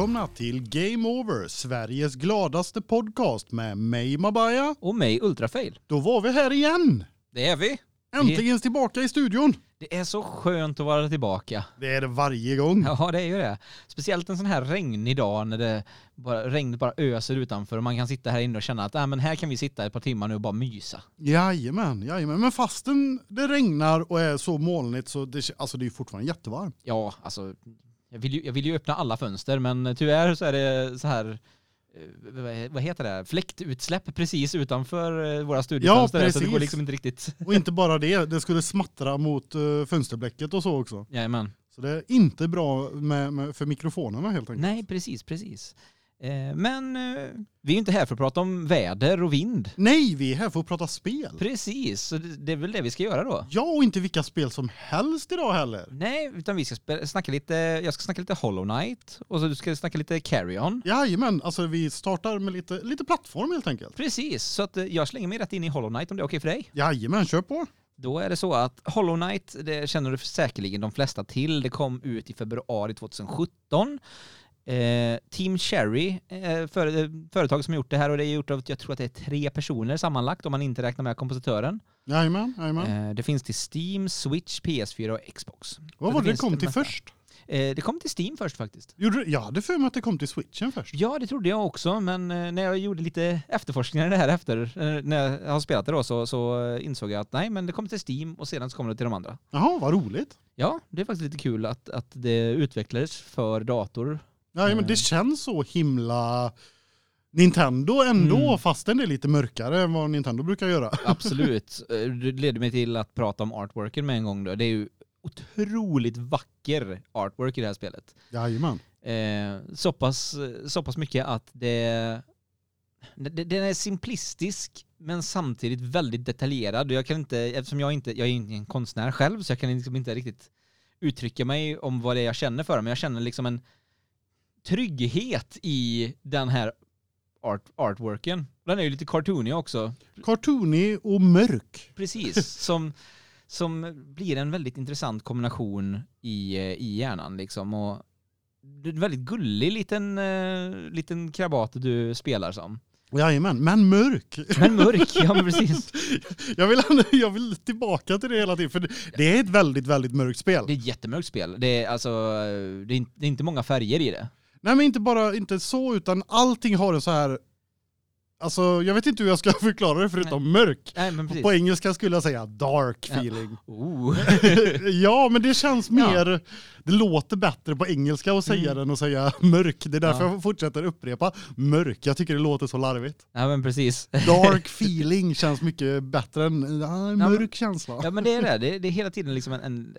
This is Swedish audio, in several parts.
välkomna till Game Over, Sveriges gladaste podcast med mig Mabaya. Och mig Ultrafail. Då var vi här igen. Det är vi. Äntligen tillbaka i studion. Det är så skönt att vara tillbaka. Det är det varje gång. Ja, det är ju det. Speciellt en sån här regnig dag när det bara, regnet bara öser utanför och man kan sitta här inne och känna att äh, men här kan vi sitta ett par timmar nu och bara mysa. Jajamän, jajamän. Men fastän det regnar och är så molnigt så det, alltså det är fortfarande jättevarmt. Ja, alltså jag vill, ju, jag vill ju öppna alla fönster men tyvärr så är det så här eh, vad heter det? Fläktutsläpp precis utanför eh, våra studiofönster. Ja, precis. Så det går liksom inte riktigt. Och inte bara det, det skulle smattra mot uh, fönsterblecket och så också. Jajamän. Så det är inte bra med, med, för mikrofonerna helt enkelt. Nej, precis, precis. Eh, men eh, vi är inte här för att prata om väder och vind. Nej, vi är här för att prata spel. Precis, så det är väl det vi ska göra då. Ja, och inte vilka spel som helst idag heller. Nej, utan vi ska snacka lite, jag ska snacka lite Hollow Knight och så du ska snacka lite Carry-On. Jajamän, alltså vi startar med lite, lite plattform helt enkelt. Precis, så att eh, jag slänger mig rätt in i Hollow Knight om det är okej för dig. Jajamän, kör på. Då är det så att Hollow Knight, det känner du säkerligen de flesta till. Det kom ut i februari 2017. Eh, Team Cherry, eh, för, eh, företag som gjort det här och det är gjort av, jag tror att det är tre personer sammanlagt om man inte räknar med kompositören. Jajamän, jajamän. Eh, det finns till Steam, Switch, PS4 och Xbox. Vad var det det kom till först? Eh, det kom till Steam först faktiskt. Gjorde, jag hade för mig att det kom till Switchen först. Ja, det trodde jag också, men eh, när jag gjorde lite efterforskningar i det här efter, när jag har spelat det då, så, så insåg jag att nej, men det kom till Steam och sedan så kom det till de andra. Jaha, vad roligt. Ja, det är faktiskt lite kul att, att det utvecklades för dator Ja, men det känns så himla Nintendo ändå, mm. fastän det är lite mörkare än vad Nintendo brukar göra. Absolut. Det leder mig till att prata om artworken med en gång då. Det är ju otroligt vacker artwork i det här spelet. Jajamän. Eh, så, pass, så pass mycket att det, det, den är simplistisk men samtidigt väldigt detaljerad. Jag kan inte, eftersom jag inte, jag är inte en konstnär själv så jag kan liksom inte riktigt uttrycka mig om vad det är jag känner för men jag känner liksom en trygghet i den här art, artworken. Den är ju lite cartoony också. Cartoony och mörk. Precis, som, som blir en väldigt intressant kombination i, i hjärnan liksom. Och det är en väldigt gullig liten, uh, liten krabat du spelar som. Jajamän, men mörk. Men mörk, ja men precis. jag, vill, jag vill tillbaka till det hela tiden, för det är ett väldigt, väldigt mörkt spel. Det är ett jättemörkt spel. Det är, alltså, det är, det är inte många färger i det. Nej men inte bara inte så utan allting har en så här Alltså jag vet inte hur jag ska förklara det förutom Nej. mörk. Nej, På engelska skulle jag säga dark feeling. Ja, oh. ja men det känns mer, ja. det låter bättre på engelska att säga mm. än att säga mörk. Det är därför ja. jag fortsätter upprepa mörk. Jag tycker det låter så larvigt. Ja men precis. dark feeling känns mycket bättre än ja, mörk känsla. Ja men det är det, det är, det är hela tiden liksom en, en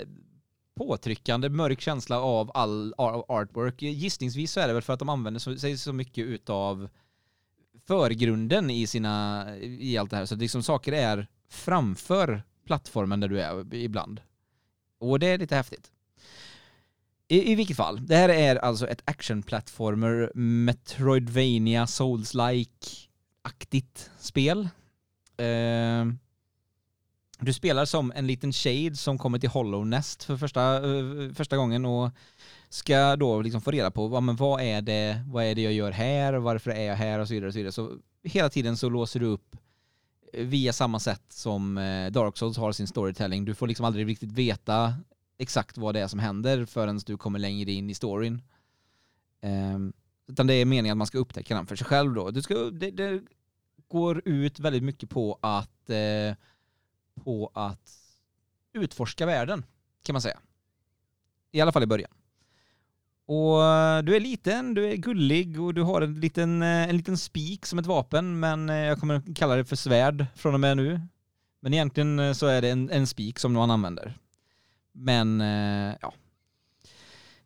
påtryckande mörk känsla av all artwork. Gissningsvis så är det väl för att de använder sig så mycket utav förgrunden i sina i allt det här så att liksom saker är framför plattformen där du är ibland. Och det är lite häftigt. I, i vilket fall, det här är alltså ett action-plattformer Metroidvania Souls-like-aktigt spel. Eh, du spelar som en liten shade som kommer till Hollow Nest för första, uh, första gången och ska då liksom få reda på vad, men vad, är det, vad är det jag gör här, och varför är jag här och så vidare. Och så, vidare. så hela tiden så låser du upp via samma sätt som eh, Dark Souls har sin storytelling. Du får liksom aldrig riktigt veta exakt vad det är som händer förrän du kommer längre in i storyn. Um, utan det är meningen att man ska upptäcka den för sig själv då. Du ska, det, det går ut väldigt mycket på att eh, på att utforska världen, kan man säga. I alla fall i början. Och eh, du är liten, du är gullig och du har en liten, eh, en liten spik som ett vapen, men eh, jag kommer kalla det för svärd från och med nu. Men egentligen så är det en, en spik som någon använder. Men, ja.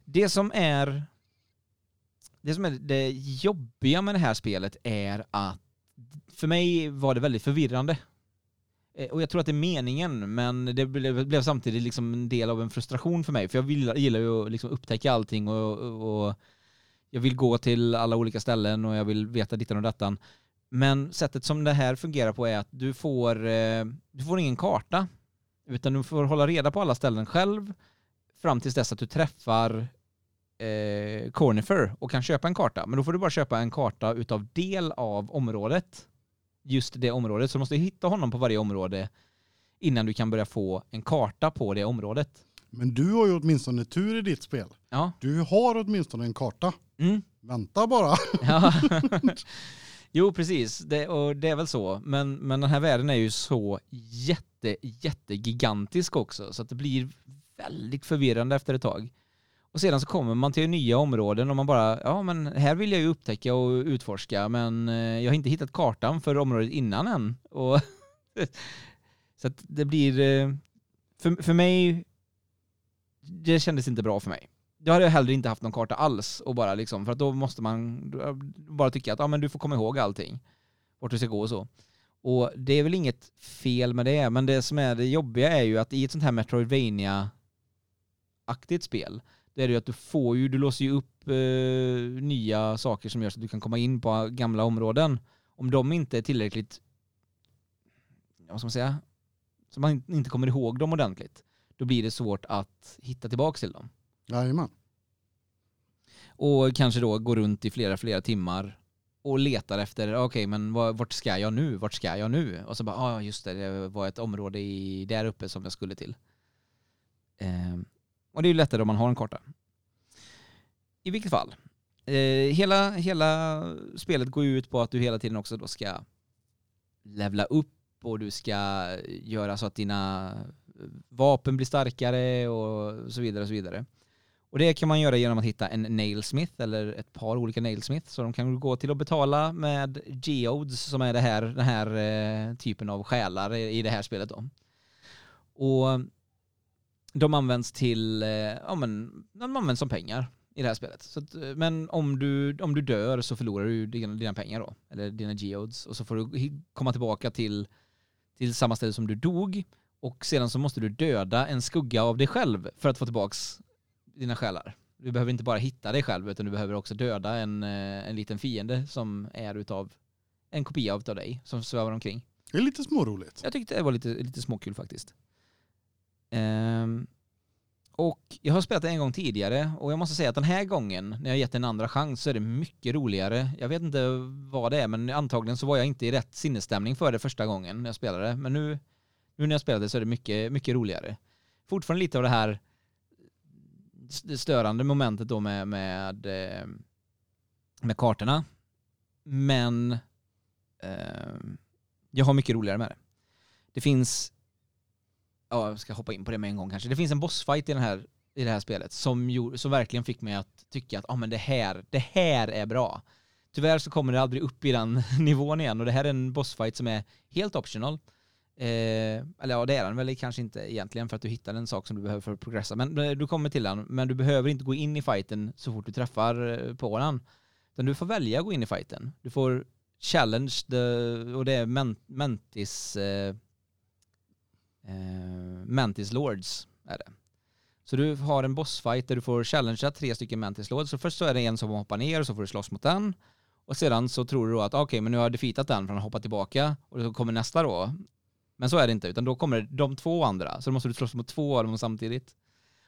Det som är det som är det jobbiga med det här spelet är att för mig var det väldigt förvirrande. Eh, och jag tror att det är meningen, men det blev, blev samtidigt liksom en del av en frustration för mig. För jag vill, gillar ju att liksom upptäcka allting och, och, jag vill gå till alla olika ställen och jag vill veta dittan och dattan. Men sättet som det här fungerar på är att du får, eh, du får ingen karta, utan du får hålla reda på alla ställen själv fram tills dess att du träffar eh, Cornifer och kan köpa en karta. Men då får du bara köpa en karta utav del av området. Just det området. Så du måste hitta honom på varje område innan du kan börja få en karta på det området. Men du har ju åtminstone tur i ditt spel. Ja. Du har åtminstone en karta. Mm. Vänta bara. Ja. jo, precis. Det, och det är väl så. Men, men den här världen är ju så jätte, jättegigantisk också. Så att det blir väldigt förvirrande efter ett tag. Och sedan så kommer man till nya områden och man bara, ja men här vill jag ju upptäcka och utforska men eh, jag har inte hittat kartan för området innan än. Och så att det blir, eh, för, för mig, det kändes inte bra för mig. Då hade jag hellre inte haft någon karta alls och bara liksom, för att då måste man eh, bara tycka att ja, men du får komma ihåg allting. Vart du ska gå och så. Och det är väl inget fel med det, men det som är det jobbiga är ju att i ett sånt här Metroidvania aktigt spel, det är det ju att du får ju, du låser ju upp eh, nya saker som gör så att du kan komma in på gamla områden. Om de inte är tillräckligt, vad ska man säga, så man inte kommer ihåg dem ordentligt, då blir det svårt att hitta tillbaka till dem. Jajamän. Och kanske då gå runt i flera, flera timmar och letar efter, okej okay, men vart ska jag nu? Vart ska jag nu? Och så bara, ja ah, just det, det var ett område i, där uppe som jag skulle till. Eh, och det är ju lättare om man har en karta. I vilket fall, eh, hela, hela spelet går ut på att du hela tiden också då ska levla upp och du ska göra så att dina eh, vapen blir starkare och så vidare och så vidare. Och det kan man göra genom att hitta en nailsmith eller ett par olika nailsmith så de kan gå till att betala med geodes som är det här, den här eh, typen av själar i det här spelet då. Och de används till, eh, ja men, de används som pengar i det här spelet. Så att, eh, men om du, om du dör så förlorar du dina, dina pengar då, eller dina geodes och så får du komma tillbaka till, till samma ställe som du dog och sedan så måste du döda en skugga av dig själv för att få tillbaks dina själar. Du behöver inte bara hitta dig själv utan du behöver också döda en, eh, en liten fiende som är utav en kopia av dig som svävar omkring. Det är lite småroligt. Jag tyckte det var lite, lite småkul faktiskt. Um, och jag har spelat det en gång tidigare och jag måste säga att den här gången när jag gett en andra chans så är det mycket roligare. Jag vet inte vad det är men antagligen så var jag inte i rätt sinnesstämning för det första gången när jag spelade. Men nu, nu när jag spelade så är det mycket, mycket roligare. Fortfarande lite av det här det störande momentet då med, med, ehm, med kartorna. Men eh, jag har mycket roligare med det. Det finns, ja jag ska hoppa in på det med en gång kanske. Det finns en bossfight i, den här, i det här spelet som, som verkligen fick mig att tycka att ah, men det, här, det här är bra. Tyvärr så kommer det aldrig upp i den nivån igen och det här är en bossfight som är helt optional. Eh, eller ja, det är den väl kanske inte egentligen för att du hittar en sak som du behöver för att progressa. Men eh, du kommer till den, men du behöver inte gå in i fighten så fort du träffar eh, på den. Utan du får välja att gå in i fighten. Du får challenge the, och det är Mentis eh, eh, Mantis Lords är det. Så du har en bossfight där du får challengea tre stycken Mantis Lords. Så först så är det en som hoppar ner och så får du slåss mot den. Och sedan så tror du då att okej, okay, men nu har jag defeatat den för han hoppar tillbaka och då kommer nästa då. Men så är det inte, utan då kommer de två andra. Så då måste du slåss mot två av dem samtidigt.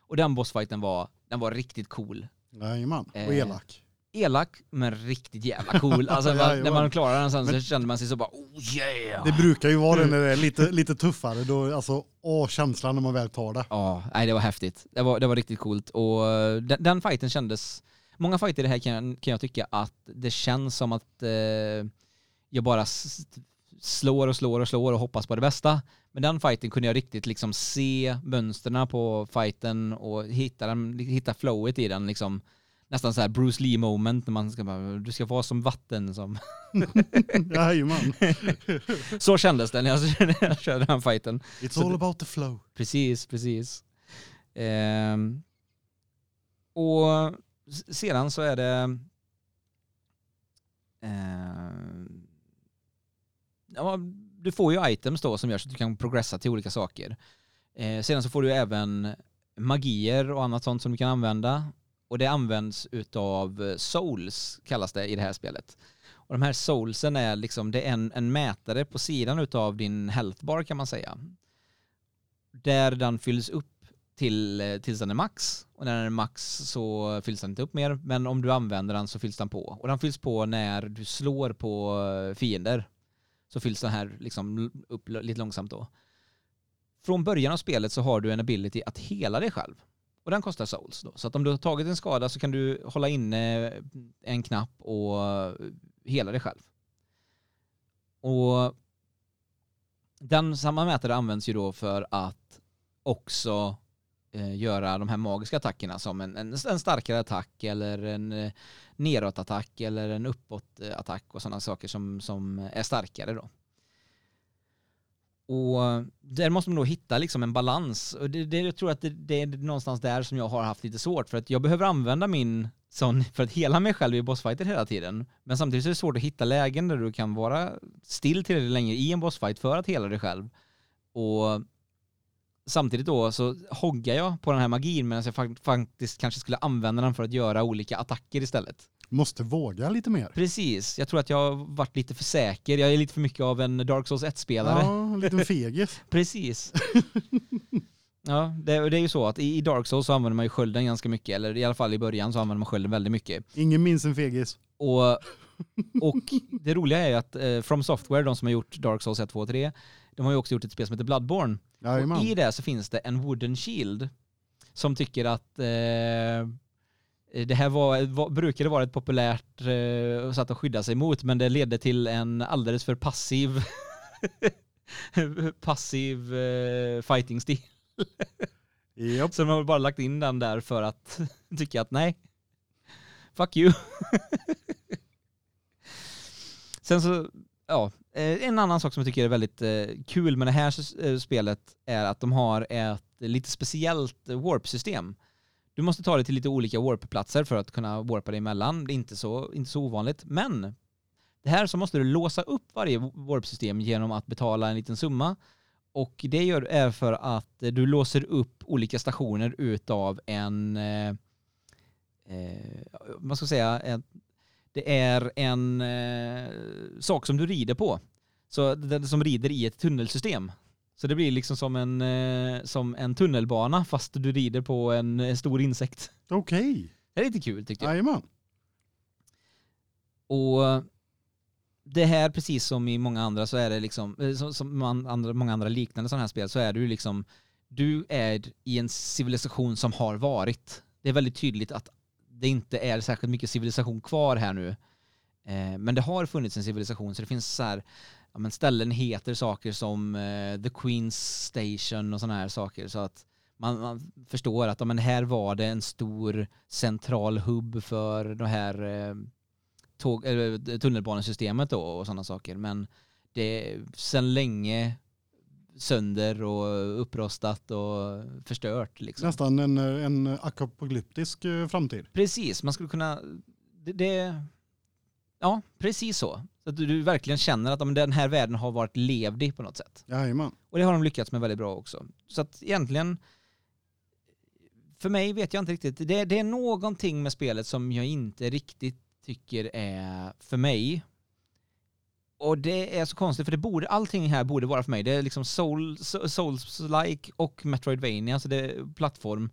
Och den bossfighten var, den var riktigt cool. Jajamän, och Eh, elak. Elak, men riktigt jävla cool. Alltså Jajamän. när man klarar den sen så Men- kände man sig så bara oh yeah! Det brukar ju vara det när det är lite, lite tuffare. Då, alltså, åh, känslan när man väl tar det. Ja, nej det var häftigt. Det var, det var riktigt coolt och eh, den, den fighten kändes, många fighter i det här kan, kan jag tycka att det känns som att eh, jag bara slår och slår och slår och hoppas på det bästa. Men den fighten kunde jag riktigt liksom se mönsterna på fighten och hitta, den, hitta flowet i den liksom. Nästan så här Bruce Lee moment när man ska bara, du ska vara som vatten som... Jajamän. Så kändes det när jag, när jag körde den fighten. It's Så all about the flow. Precis, precis. Ehm, och sedan så är det... ehm, ja, du får ju items då som gör så att du kan progressa till olika saker. Eh, sedan så får du även magier och annat sånt som du kan använda. Och det används utav eh, souls, kallas det i det här spelet. Och de här soulsen är liksom, det är en, en mätare på sidan utav din healthbar kan man säga där den fylls upp till, eh, tills den är max. Och när den är max så fylls den inte upp mer, men om du använder den så fylls den på. Och den fylls på när du slår på eh, fiender. Så fylls den här liksom upp lite långsamt då. Från början av spelet så har du en ability att hela dig själv. Och den kostar souls då. Så att om du har tagit en skada så kan du hålla inne en knapp och hela dig själv. Och den samma mätare används ju då för att också eh, göra de här magiska attackerna som en, en, en starkare attack eller en eh, neråtattack eller en uppåtattack och sådana saker som, som är starkare då. Och där måste man då hitta liksom en balans. Och det, det, jag tror att det, det, är någonstans där som jag har haft lite svårt för att jag behöver använda min sån för att hela mig själv i bossfighter hela tiden. Men samtidigt så är det svårt att hitta lägen där du kan vara still tillräckligt länge i en bossfight för att hela dig själv. Och samtidigt då så hoggar jag på den här magin medan jag faktiskt kanske skulle använda den för att göra olika attacker istället. Måste våga lite mer. Precis, jag tror att jag har varit lite för säker. Jag är lite för mycket av en Dark Souls 1-spelare. Ja, en liten fegis. Precis. ja, det, det, är ju så att i Dark Souls så använder man ju skölden ganska mycket, eller i alla fall i början så använder man skölden väldigt mycket. Ingen minns en fegis. Och, och det roliga är ju att eh, From Software, de som har gjort Dark Souls 1, 2 och 3, de har ju också gjort ett spel som heter Bloodborne. Och i det så finns det en wooden shield som tycker att eh, det här var, var, brukade vara ett populärt eh, sätt att skydda sig mot men det ledde till en alldeles för passiv passiv eh, fighting-stil. Yep. Så de har bara lagt in den där för att tycka att nej, fuck you. Sen så, ja, eh, en annan sak som jag tycker är väldigt eh, kul med det här eh, spelet är att de har ett lite speciellt warp-system du måste ta dig till lite olika warp-platser för att kunna warpa dig emellan. Det är inte så, inte så ovanligt. Men det här så måste du låsa upp varje warp-system genom att betala en liten summa. Och det gör, är för att du låser upp olika stationer utav en, eh, eh, vad ska jag säga, en, det är en eh, sak som du rider på. Så den som rider i ett tunnelsystem. Så det blir liksom som en, eh, som en tunnelbana fast du rider på en, stor insekt. Okej. Det är lite kul tyckte jag. Jajamän. Och det här, precis som i många andra, så är det liksom, eh, som, som andra, många andra liknande sådana här spel, så är du liksom, du är i en civilisation som har varit. Det är väldigt tydligt att det inte är särskilt mycket civilisation kvar här nu. Eh, men det har funnits en civilisation, så det finns så här ja, men ställen heter saker som eh, The Queen's Station och sådana här saker så att man, man, förstår att ja, men här var det en stor central hubb för det här eh, tåg, äh, tunnelbanesystemet då och sådana saker men det är sedan länge sönder och upprostat och förstört. Liksom. Nästan en, en apokalyptisk eh, framtid. Precis, man skulle kunna... Det, det, ja, precis så. Så att du verkligen känner att den här världen har varit levdig på något sätt. Jajamän. Och det har de lyckats med väldigt bra också. Så att egentligen, för mig vet jag inte riktigt. Det, det är någonting med spelet som jag inte riktigt tycker är för mig. Och det är så konstigt för det borde, allting här borde vara för mig. Det är liksom soul, Souls-like och Metroidvania, alltså det är plattform,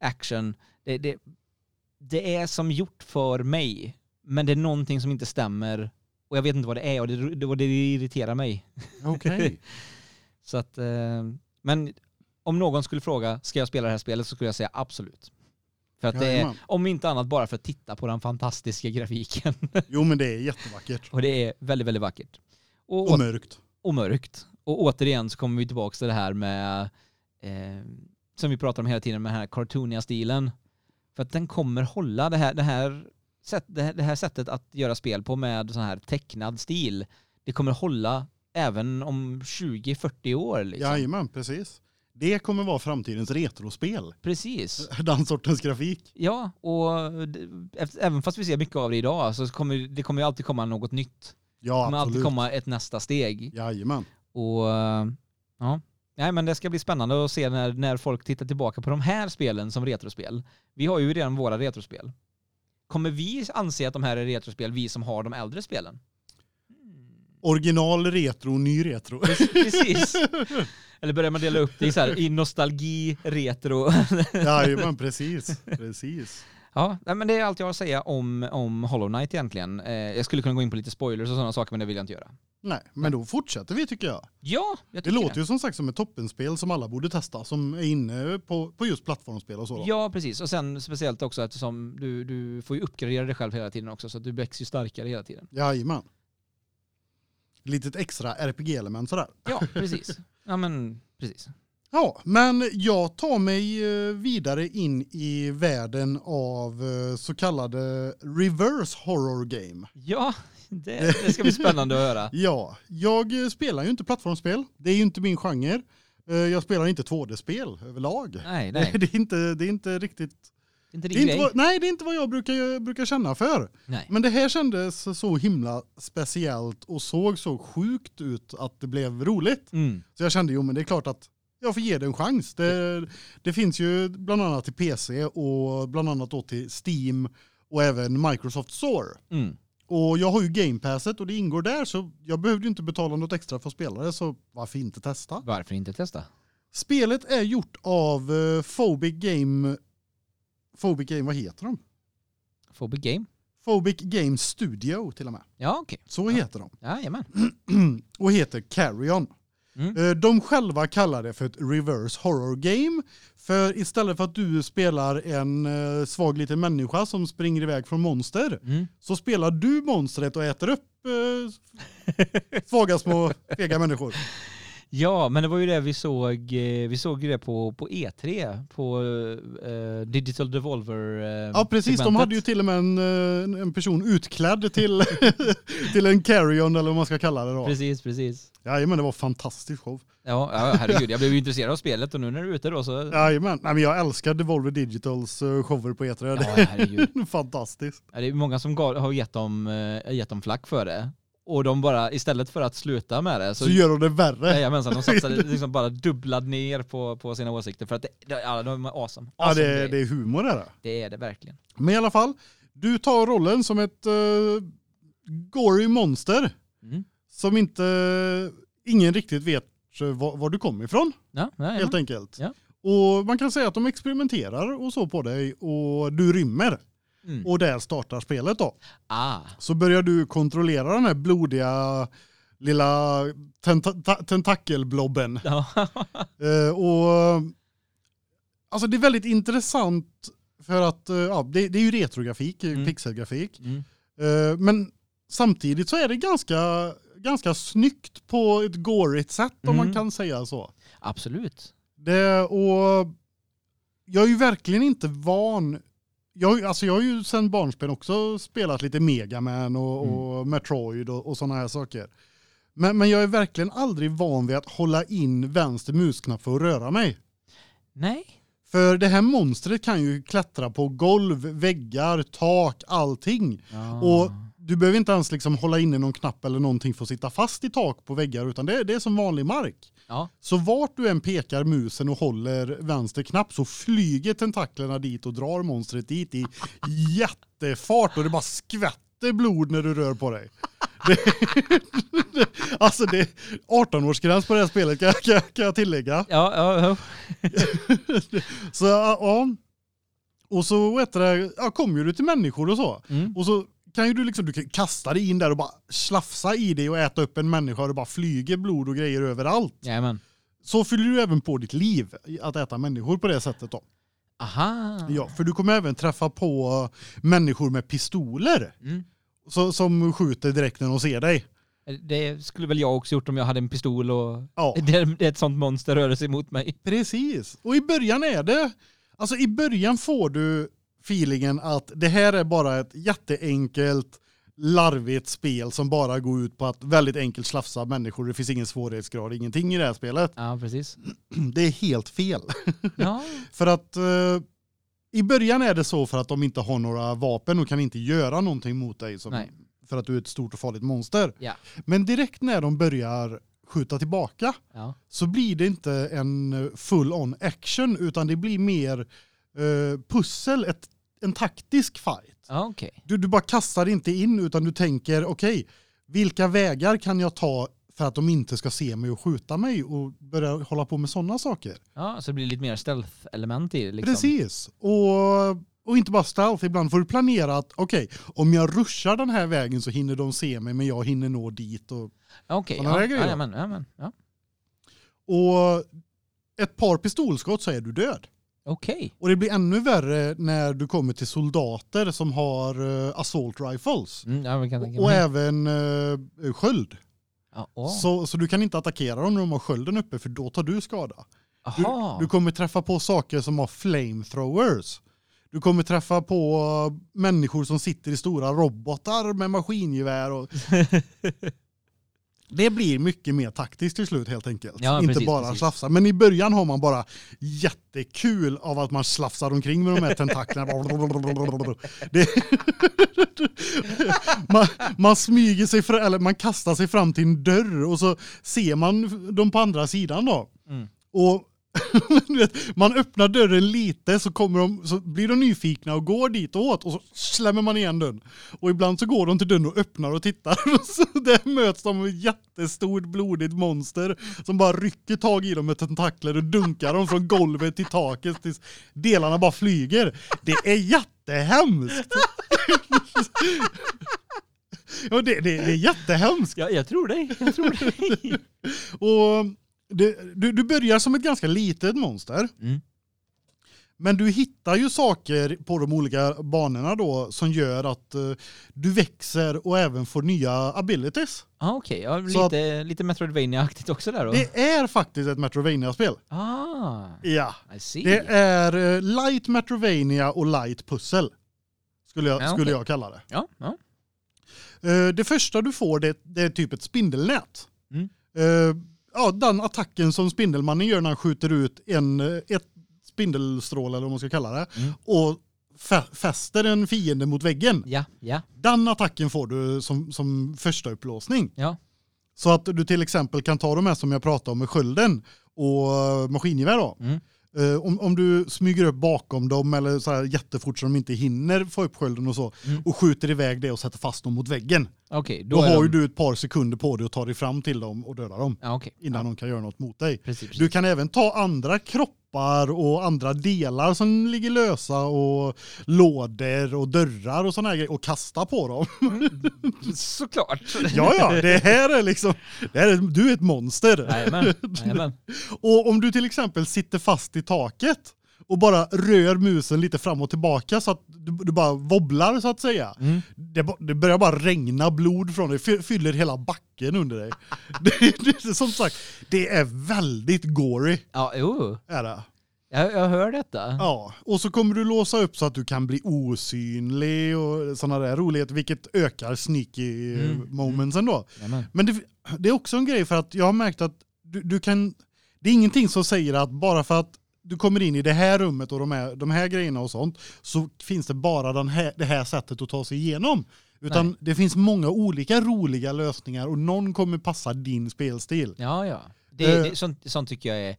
action. Det, det, det är som gjort för mig. Men det är någonting som inte stämmer och jag vet inte vad det är och det, det, det irriterar mig. Okej. Okay. så att, eh, men om någon skulle fråga, ska jag spela det här spelet? Så skulle jag säga absolut. För att det är, om inte annat bara för att titta på den fantastiska grafiken. jo men det är jättevackert. och det är väldigt, väldigt vackert. Och, och mörkt. Och mörkt. Och återigen så kommer vi tillbaka till det här med, eh, som vi pratar om hela tiden, med den här cartooniga stilen. För att den kommer hålla det här, det här sätt, det här sättet att göra spel på med sån här tecknad stil, det kommer hålla även om 20-40 år. Liksom. Jajamän, precis. Det kommer vara framtidens retrospel. Precis. Den sortens grafik. Ja, och även fast vi ser mycket av det idag så kommer det kommer ju alltid komma något nytt. Ja, det kommer absolut. alltid komma ett nästa steg. Jajamän. Och ja, Nej, men det ska bli spännande att se när, när folk tittar tillbaka på de här spelen som retrospel. Vi har ju redan våra retrospel. Kommer vi anse att de här är retrospel, vi som har de äldre spelen? Original retro, ny retro. Precis. Eller börjar man dela upp det i, så här, i nostalgi, retro? ja, men precis. precis. Ja, men det är allt jag har att säga om, om Hollow Knight egentligen. Eh, jag skulle kunna gå in på lite spoilers och sådana saker, men det vill jag inte göra. Nej, men då fortsätter vi tycker jag. Ja, jag Det låter ju som sagt som ett toppenspel som alla borde testa, som är inne på, på just plattformsspel och så. Då. Ja, precis. Och sen speciellt också eftersom du, du får ju uppgradera dig själv hela tiden också, så att du växer ju starkare hela tiden. Jajamän. Litet extra RPG-element sådär. Ja, precis. Ja, men precis. Ja, men jag tar mig eh, vidare in i världen av eh, så kallade reverse horror game. Ja, det, det ska bli spännande att höra. Ja, jag eh, spelar ju inte plattformsspel. Det är ju inte min genre. Jag spelar inte 2D-spel överlag. Nej, nej. Det är inte, det är inte riktigt... Inte det är inte vad, nej, det är inte vad jag brukar, brukar känna för. Nej. Men det här kändes så himla speciellt och såg så sjukt ut att det blev roligt. Mm. Så jag kände, jo men det är klart att jag får ge det en chans. Det, det finns ju bland annat till PC och bland annat då till Steam och även Microsoft Store. Mm. Och jag har ju Game Passet och det ingår där så jag behövde inte betala något extra för att spela det så varför inte testa? Varför inte testa? Spelet är gjort av uh, Phobic Game Phobic Game, vad heter de? Phobic Game? Phobic Game Studio till och med. Ja, okej. Okay. Så ja. heter de. Jajamän. och heter Carrion. Mm. Eh, de själva kallar det för ett reverse horror game. För istället för att du spelar en uh, svag liten människa som springer iväg från monster mm. så spelar du monstret och äter upp uh, svaga små fega människor. Ja, men det var ju det vi såg, vi såg det på, på E3, på uh, Digital Devolver uh, Ja, precis. Segmentet. De hade ju till och med en, en person utklädd till, till en carrion eller vad man ska kalla det då. Precis, precis. Jajamän, det var fantastisk show. Ja, ja, herregud. Jag blev ju intresserad av spelet och nu när du är ute då så... Jajamän. Nej, men jag älskar Devolver Digitals shower på E3. Ja, herregud. Fantastiskt. Ja, det är många som har gett dem, gett dem flack för det. Och de bara, istället för att sluta med det så, så gör de det värre. Jajamensan, de satsade liksom bara dubblad ner på, på sina åsikter för att det, ja, de är awesome. awesome ja, det, det är humor det. Det är det verkligen. Men i alla fall, du tar rollen som ett uh, gory monster. Mm. Som inte, ingen riktigt vet var, var du kommer ifrån. Ja, ja, helt enkelt. Ja. Och man kan säga att de experimenterar och så på dig och du rymmer. Mm. Och där startar spelet då. Ah. Så börjar du kontrollera den här blodiga lilla tenta tentakelblobben. Ja. uh, och alltså det är väldigt intressant för att uh, ja, det, det, är ju retrografik, mm. pixelgrafik. Mm. Uh, men samtidigt så är det ganska ganska snyggt på ett gårigt sätt om man Mm. kan säga så. Absolut. Det och jag är ju verkligen inte van jag, alltså jag har ju sedan barnsben också spelat lite Mega Man och, Mm. och Metroid och, och sådana här saker. Men, men jag är verkligen aldrig van vid att hålla in vänster musknapp för att röra mig. Nej. För det här monstret kan ju klättra på golv, väggar, tak, allting. Ja. Och du behöver inte ens liksom hålla inne någon knapp eller någonting för att sitta fast i tak på väggar utan det, det är som vanlig mark. Ja. Så vart du än pekar musen och håller vänster knapp så flyger tentaklerna dit och drar monstret dit i jättefart och det bara skvätter blod när du rör på dig. Det, alltså det är 18-årsgräns på det här spelet kan, kan, kan jag tillägga. Ja, ja, ja. så ja, och så vet du, ja, kommer ju du till människor och så. Mm. Och så kan ju du liksom du kan kasta dig in där och bara slafsa i dig och äta upp en människa och det bara flyger blod och grejer överallt. Jajamän. Så fyller du även på ditt liv att äta människor på det sättet då. Aha. Ja, för du kommer även träffa på människor med pistoler Mm. så, som skjuter direkt när de ser dig. Det skulle väl jag också gjort om jag hade en pistol och Ja. det, det ett sånt monster rörde sig mot mig. Precis. Och i början är det alltså i början får du feelingen att det här är bara ett jätteenkelt larvigt spel som bara går ut på att väldigt enkelt slafsa människor. Det finns ingen svårighetsgrad, ingenting i det här spelet. Ja, precis. Det är helt fel. Ja. för att eh, i början är det så för att de inte har några vapen och kan inte göra någonting mot dig som, Nej. för att du är ett stort och farligt monster. Ja. Men direkt när de börjar skjuta tillbaka Ja. så blir det inte en full on action utan det blir mer eh, pussel, ett, en taktisk fight. Ja, okej. Du, du bara kastar inte in utan du tänker okej, vilka vägar kan jag ta för att de inte ska se mig och skjuta mig och börja hålla på med sådana saker. Ja, så det blir lite mer stealth-element i det liksom. Precis. Och, och inte bara stealth, ibland får du planera att okej, om jag ruschar den här vägen så hinner de se mig men jag hinner nå dit. Och, Såna ja, grejer. ja, men, ja, men, ja. och ett par pistolskott så är du död. Okej. Och det blir ännu värre när du kommer till soldater som har uh, assault rifles. Mm, ja, vi kan tänka Och mig. även uh, sköld. Ja, åh. Så, så du kan inte attackera dem när de har skölden uppe för då tar du skada. Du, du kommer träffa på saker som har flamethrowers. Du kommer träffa på människor som sitter i stora robotar med maskingevär. Och... Det blir mycket mer taktiskt till slut helt enkelt. Ja, Inte precis, bara precis. slafsa. Men i början har man bara jättekul av att man slafsar omkring med de här tentaklerna. Det... man, man smyger sig fram, eller man kastar sig fram till en dörr och så ser man dem på andra sidan då. Mm. Och man öppnar dörren lite så kommer de så blir de nyfikna och går dit åt och så slämmer man igen dörren. Och ibland så går de till dörren och öppnar och tittar och så där möts de av ett jättestort blodigt monster som bara rycker tag i dem med tentakler och dunkar dem från golvet till taket tills delarna bara flyger. Det är jättehemskt. Ja, det, det, det är jättehemskt. Ja, jag tror dig. Jag tror dig. Och det, du, du börjar som ett ganska litet monster. Mm. Men du hittar ju saker på de olika banorna då som gör att eh, du växer och även får nya abilities. Ja, okej. Ja, Så lite, lite Metroidvania-aktigt också där då. Det är faktiskt ett Metrovania-spel. Ah, Ja. Det är eh, light Metrovania och light pussel. Skulle jag, Ja, skulle okej. jag kalla det. Ja, ja. Eh, Det första du får det, det är typ ett spindelnät. Mm. Ja, den attacken som Spindelmannen gör när han skjuter ut en, eh, ett spindelstråle eller vad man ska kalla det Mm. och fä- fäster en fiende mot väggen. Ja, ja, Den attacken får du som, som första upplåsning. ja. Så att du till exempel kan ta de här som jag pratade om med skölden och eh, maskingevär då. Mm. Eh, om, om du smyger upp bakom dem eller så här jättefort så de inte hinner få upp skölden och så Mm. och skjuter iväg det och sätter fast dem mot väggen. Okej, Då, då, har ju de... du ett par sekunder på dig att ta dig fram till dem och döda dem Ja, okej. innan ja, de kan göra något mot dig. precis, precis. Du kan även ta andra kroppar och andra delar som ligger lösa och lådor och dörrar och såna här grejer och kasta på dem. Såklart. Ja, ja, det här är liksom, det här är, du är ett monster. Jajamän, jajamän. Och om du till exempel sitter fast i taket och bara rör musen lite fram och tillbaka så att du, du bara wobblar så att säga. Mm. Det, det börjar bara regna blod från dig, fy- fyller hela backen under dig. Det, det, som sagt, det är väldigt gory. Ja, jo. Är det. Jag, jag hör detta. Ja, och så kommer du låsa upp så att du kan bli osynlig och sådana där roligheter, vilket ökar sneaky Mm, momentsen då. Jajamän. Men det, det är också en grej för att jag har märkt att du, du kan, det är ingenting som säger att bara för att du kommer in i det här rummet och de här, de här grejerna och sånt så finns det bara den här, det här sättet att ta sig igenom. Utan Nej. det finns många olika roliga lösningar och någon kommer passa din spelstil. Ja, ja. Det, Eh. det, sånt, sånt tycker jag är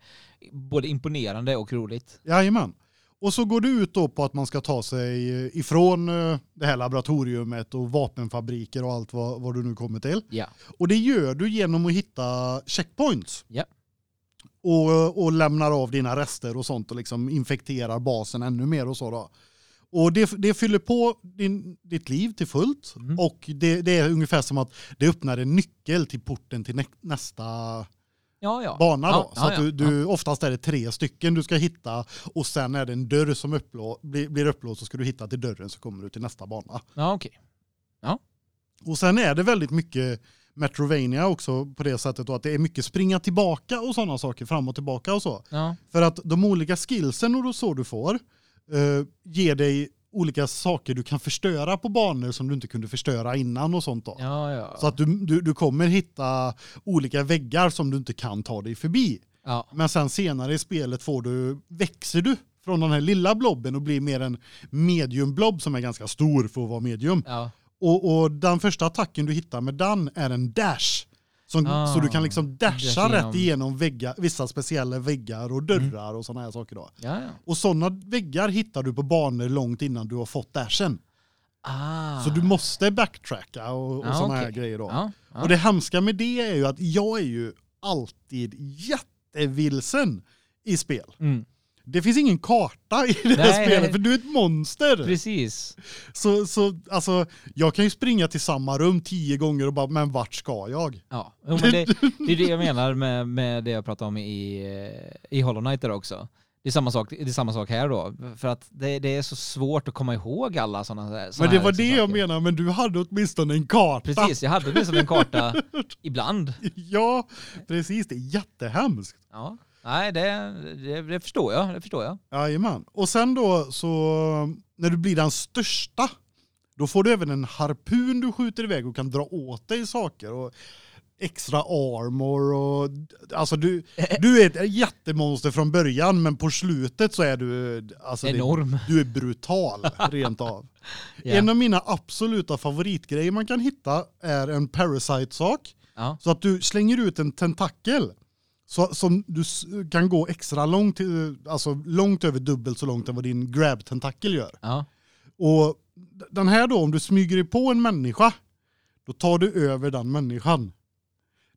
både imponerande och roligt. Jajamän. Och så går det ut då på att man ska ta sig ifrån eh, det här laboratoriumet och vapenfabriker och allt vad, vad du nu kommer till. Ja. Och det gör du genom att hitta checkpoints. Ja. Och, och lämnar av dina rester och sånt och liksom infekterar basen ännu mer och så då. Och det, det fyller på din, ditt liv till fullt Mm. och det, det är ungefär som att det öppnar en nyckel till porten till nä, nästa Ja, ja. bana då. Ja, så ja, att du, ja. du, oftast är det tre stycken du ska hitta och sen är det en dörr som upplå, blir, blir upplåst så ska du hitta till dörren så kommer du till nästa bana. Ja, okej. Och sen är det väldigt mycket Metrovania också på det sättet då att det är mycket springa tillbaka och sådana saker fram och tillbaka och så. Ja. För att de olika skillsen och så du får eh, ger dig olika saker du kan förstöra på banor som du inte kunde förstöra innan och sånt då. Ja, ja. Så att du, du, du kommer hitta olika väggar som du inte kan ta dig förbi. ja. Men sen senare i spelet får du, växer du från den här lilla blobben och blir mer en medium blob som är ganska stor för att vara medium. ja. Och, och den första attacken du hittar med den är en dash. Som, Ah, så du kan liksom dasha dash rätt igenom. väggar, vissa speciella väggar och dörrar och sådana här saker då. Ja, ja. Och sådana väggar hittar du på banor långt innan du har fått dashen. Ah. Så du måste backtracka och, och Ja, sådana här okej. grejer då. Ja, ja. Och det hemska med det är ju att jag är ju alltid jättevilsen i spel. Mm. Det finns ingen karta i det här Nej. spelet för du är ett monster. Precis. Så, så alltså, jag kan ju springa till samma rum tio gånger och bara, men vart ska jag? Ja, jo, det, det är det jag menar med, med det jag pratade om i, i Hollow Knight där också. Det är samma sak, det är samma sak här då. För att det, det är så svårt att komma ihåg alla sådana där Men det här var liksom det jag saker. menar, men du hade åtminstone en karta. Precis, jag hade åtminstone en karta ibland. Ja, precis. Det är jättehemskt. Ja. Nej, det, det, det förstår jag. Det förstår jag. Jajamän. Och sen då så när du blir den största då får du även en harpun du skjuter iväg och kan dra åt dig saker och extra armor och alltså du du är ett jättemonster från början men på slutet så är du alltså det, Enorm. du är brutal rent av. Ja. En av mina absoluta favoritgrejer man kan hitta är en parasite sak Ja. så att du slänger ut en tentakel så, som du kan gå extra långt, till- alltså långt över dubbelt så långt än vad din grab-tentakel gör. Ja. Och den här då, om du smyger dig på en människa, då tar du över den människan.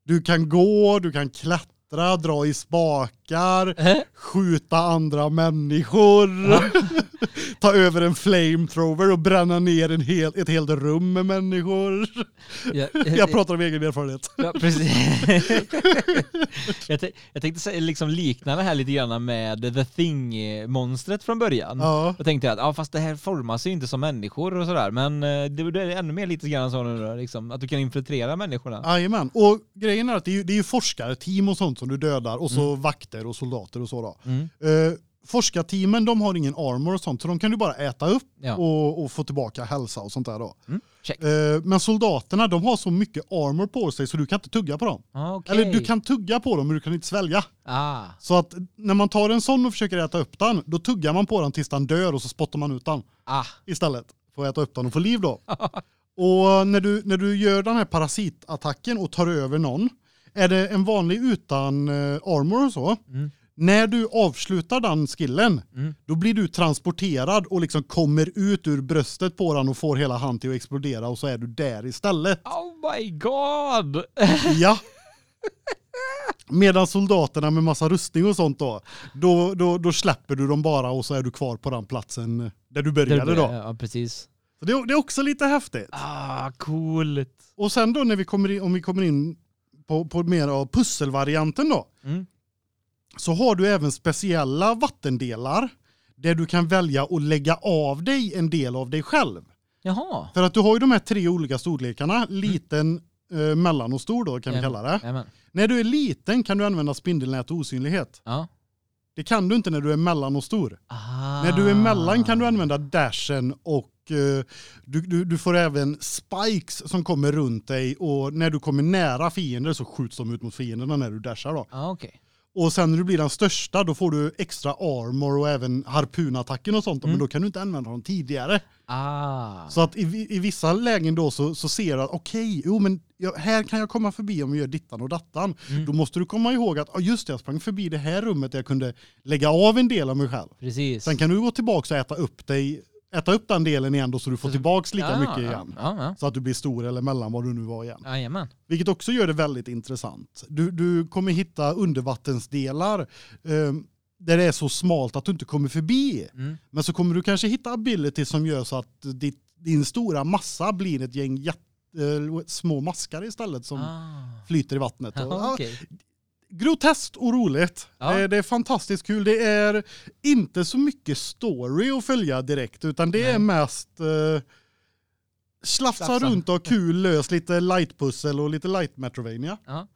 Du kan gå, du kan klättra, dra i spakar, Eh? skjuta andra människor, ta över en flamethrower och bränna ner en hel, ett helt rum med människor. Ja, Jag pratar av egen erfarenhet. Ja, precis. jag, jag tänkte liksom likna det här lite grann med The Thing-monstret från början. Ja. Jag tänkte att ja, fast det här formas ju inte som människor och sådär, men eh, det, det är ännu mer lite grann så nu liksom, att du kan infiltrera människorna. Jajamän. Och grejen är att det är ju, det är ju forskarteam och sånt som du dödar och så vakter och soldater och så då. Mm. Uh, forskarteamen de har ingen armor och sånt så de kan du bara äta upp Ja. och, och få tillbaka hälsa och sånt där då. Mm. Eh, men soldaterna de har så mycket armor på sig så du kan inte tugga på dem. Ah, okej. Eller du kan tugga på dem men du kan inte svälja. Ah, Så att när man tar en sån och försöker äta upp den då tuggar man på den tills den dör och så spottar man ut den ah. istället för att äta upp den och få liv då. och när du, när du gör den här parasitattacken och tar över någon, är det en vanlig utan eh, armor och så, Mm. när du avslutar den skillen, Mm. då blir du transporterad och liksom kommer ut ur bröstet på den och får hela han till att explodera och så är du där istället. Oh my god! Ja. Medan soldaterna med massa rustning och sånt då, då, då, då släpper du dem bara och så är du kvar på den platsen där du började då. Ja, precis. Så det, det är också lite häftigt. Ah, coolt. Och sen då när vi kommer in, om vi kommer in på, på mer av pusselvarianten då, Mm. så har du även speciella vattendelar där du kan välja att lägga av dig en del av dig själv. Jaha. För att du har ju de här tre olika storlekarna, liten, eh, mellan och stor då kan vi kalla det. Jajamän. När du är liten kan du använda spindelnät och osynlighet. Ja. Det kan du inte när du är mellan och stor. Ah. När du är mellan kan du använda dashen och du, du, du får även spikes som kommer runt dig och när du kommer nära fiender så skjuts de ut mot fienderna när du dashar då. Ah, okej. Och sen när du blir den största då får du extra armor och även harpunattacken och sånt men Mm. då kan du inte använda dem tidigare. Ah. Så att i, i vissa lägen då så, så ser du att okej, jo men jag, här kan jag komma förbi om jag gör dittan och dattan. Mm. Då måste du komma ihåg att ah, just det, jag sprang förbi det här rummet där jag kunde lägga av en del av mig själv. Precis. Sen kan du gå tillbaka och äta upp dig, äta upp den delen igen då så du får tillbaks lika ja, mycket igen. Ja, ja. Så att du blir stor eller mellan vad du nu var igen. Jajamän. Vilket också gör det väldigt intressant. Du, du kommer hitta undervattensdelar eh, där det är så smalt att du inte kommer förbi. Mm. Men så kommer du kanske hitta ability som gör så att ditt, din stora massa blir ett gäng jätte, eh, små maskar istället som Ah. flyter i vattnet. Och, okej. Groteskt och roligt. Ja. Det, det är fantastiskt kul. Det är inte så mycket story att följa direkt utan det är Nej. mest eh, slafsa runt och kul, lös lite light-pussel och lite light Metrovania. Ja.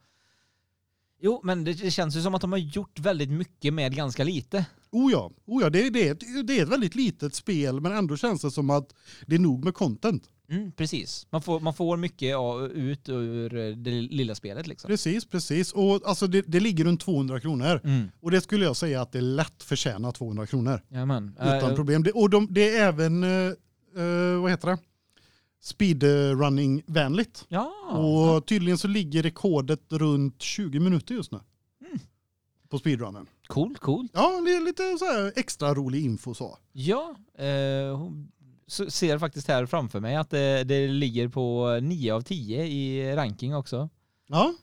Jo, men det, det känns ju som att de har gjort väldigt mycket med ganska lite. Oh ja, oh ja det, det, är ett, det är ett väldigt litet spel men ändå känns det som att det är nog med content. Mm, precis. Man får, man får mycket ut ur eh, det lilla spelet liksom. Precis, precis. Och alltså det, det ligger runt 200 kronor. Mm. Och det skulle jag säga att det är lätt förtjäna 200 kronor. Jajamän. Utan Eh, problem. Det, och de, det är även, eh, vad heter det? Speedrunning-vänligt. Ja. Och tydligen så ligger rekordet runt 20 minuter just nu. Mm. På speedrunnen. Cool, cool. Ja, det är lite så här extra rolig info så. Ja, eh, hon- så ser faktiskt här framför mig att det, det ligger på 9 av 10 i ranking också. Ja.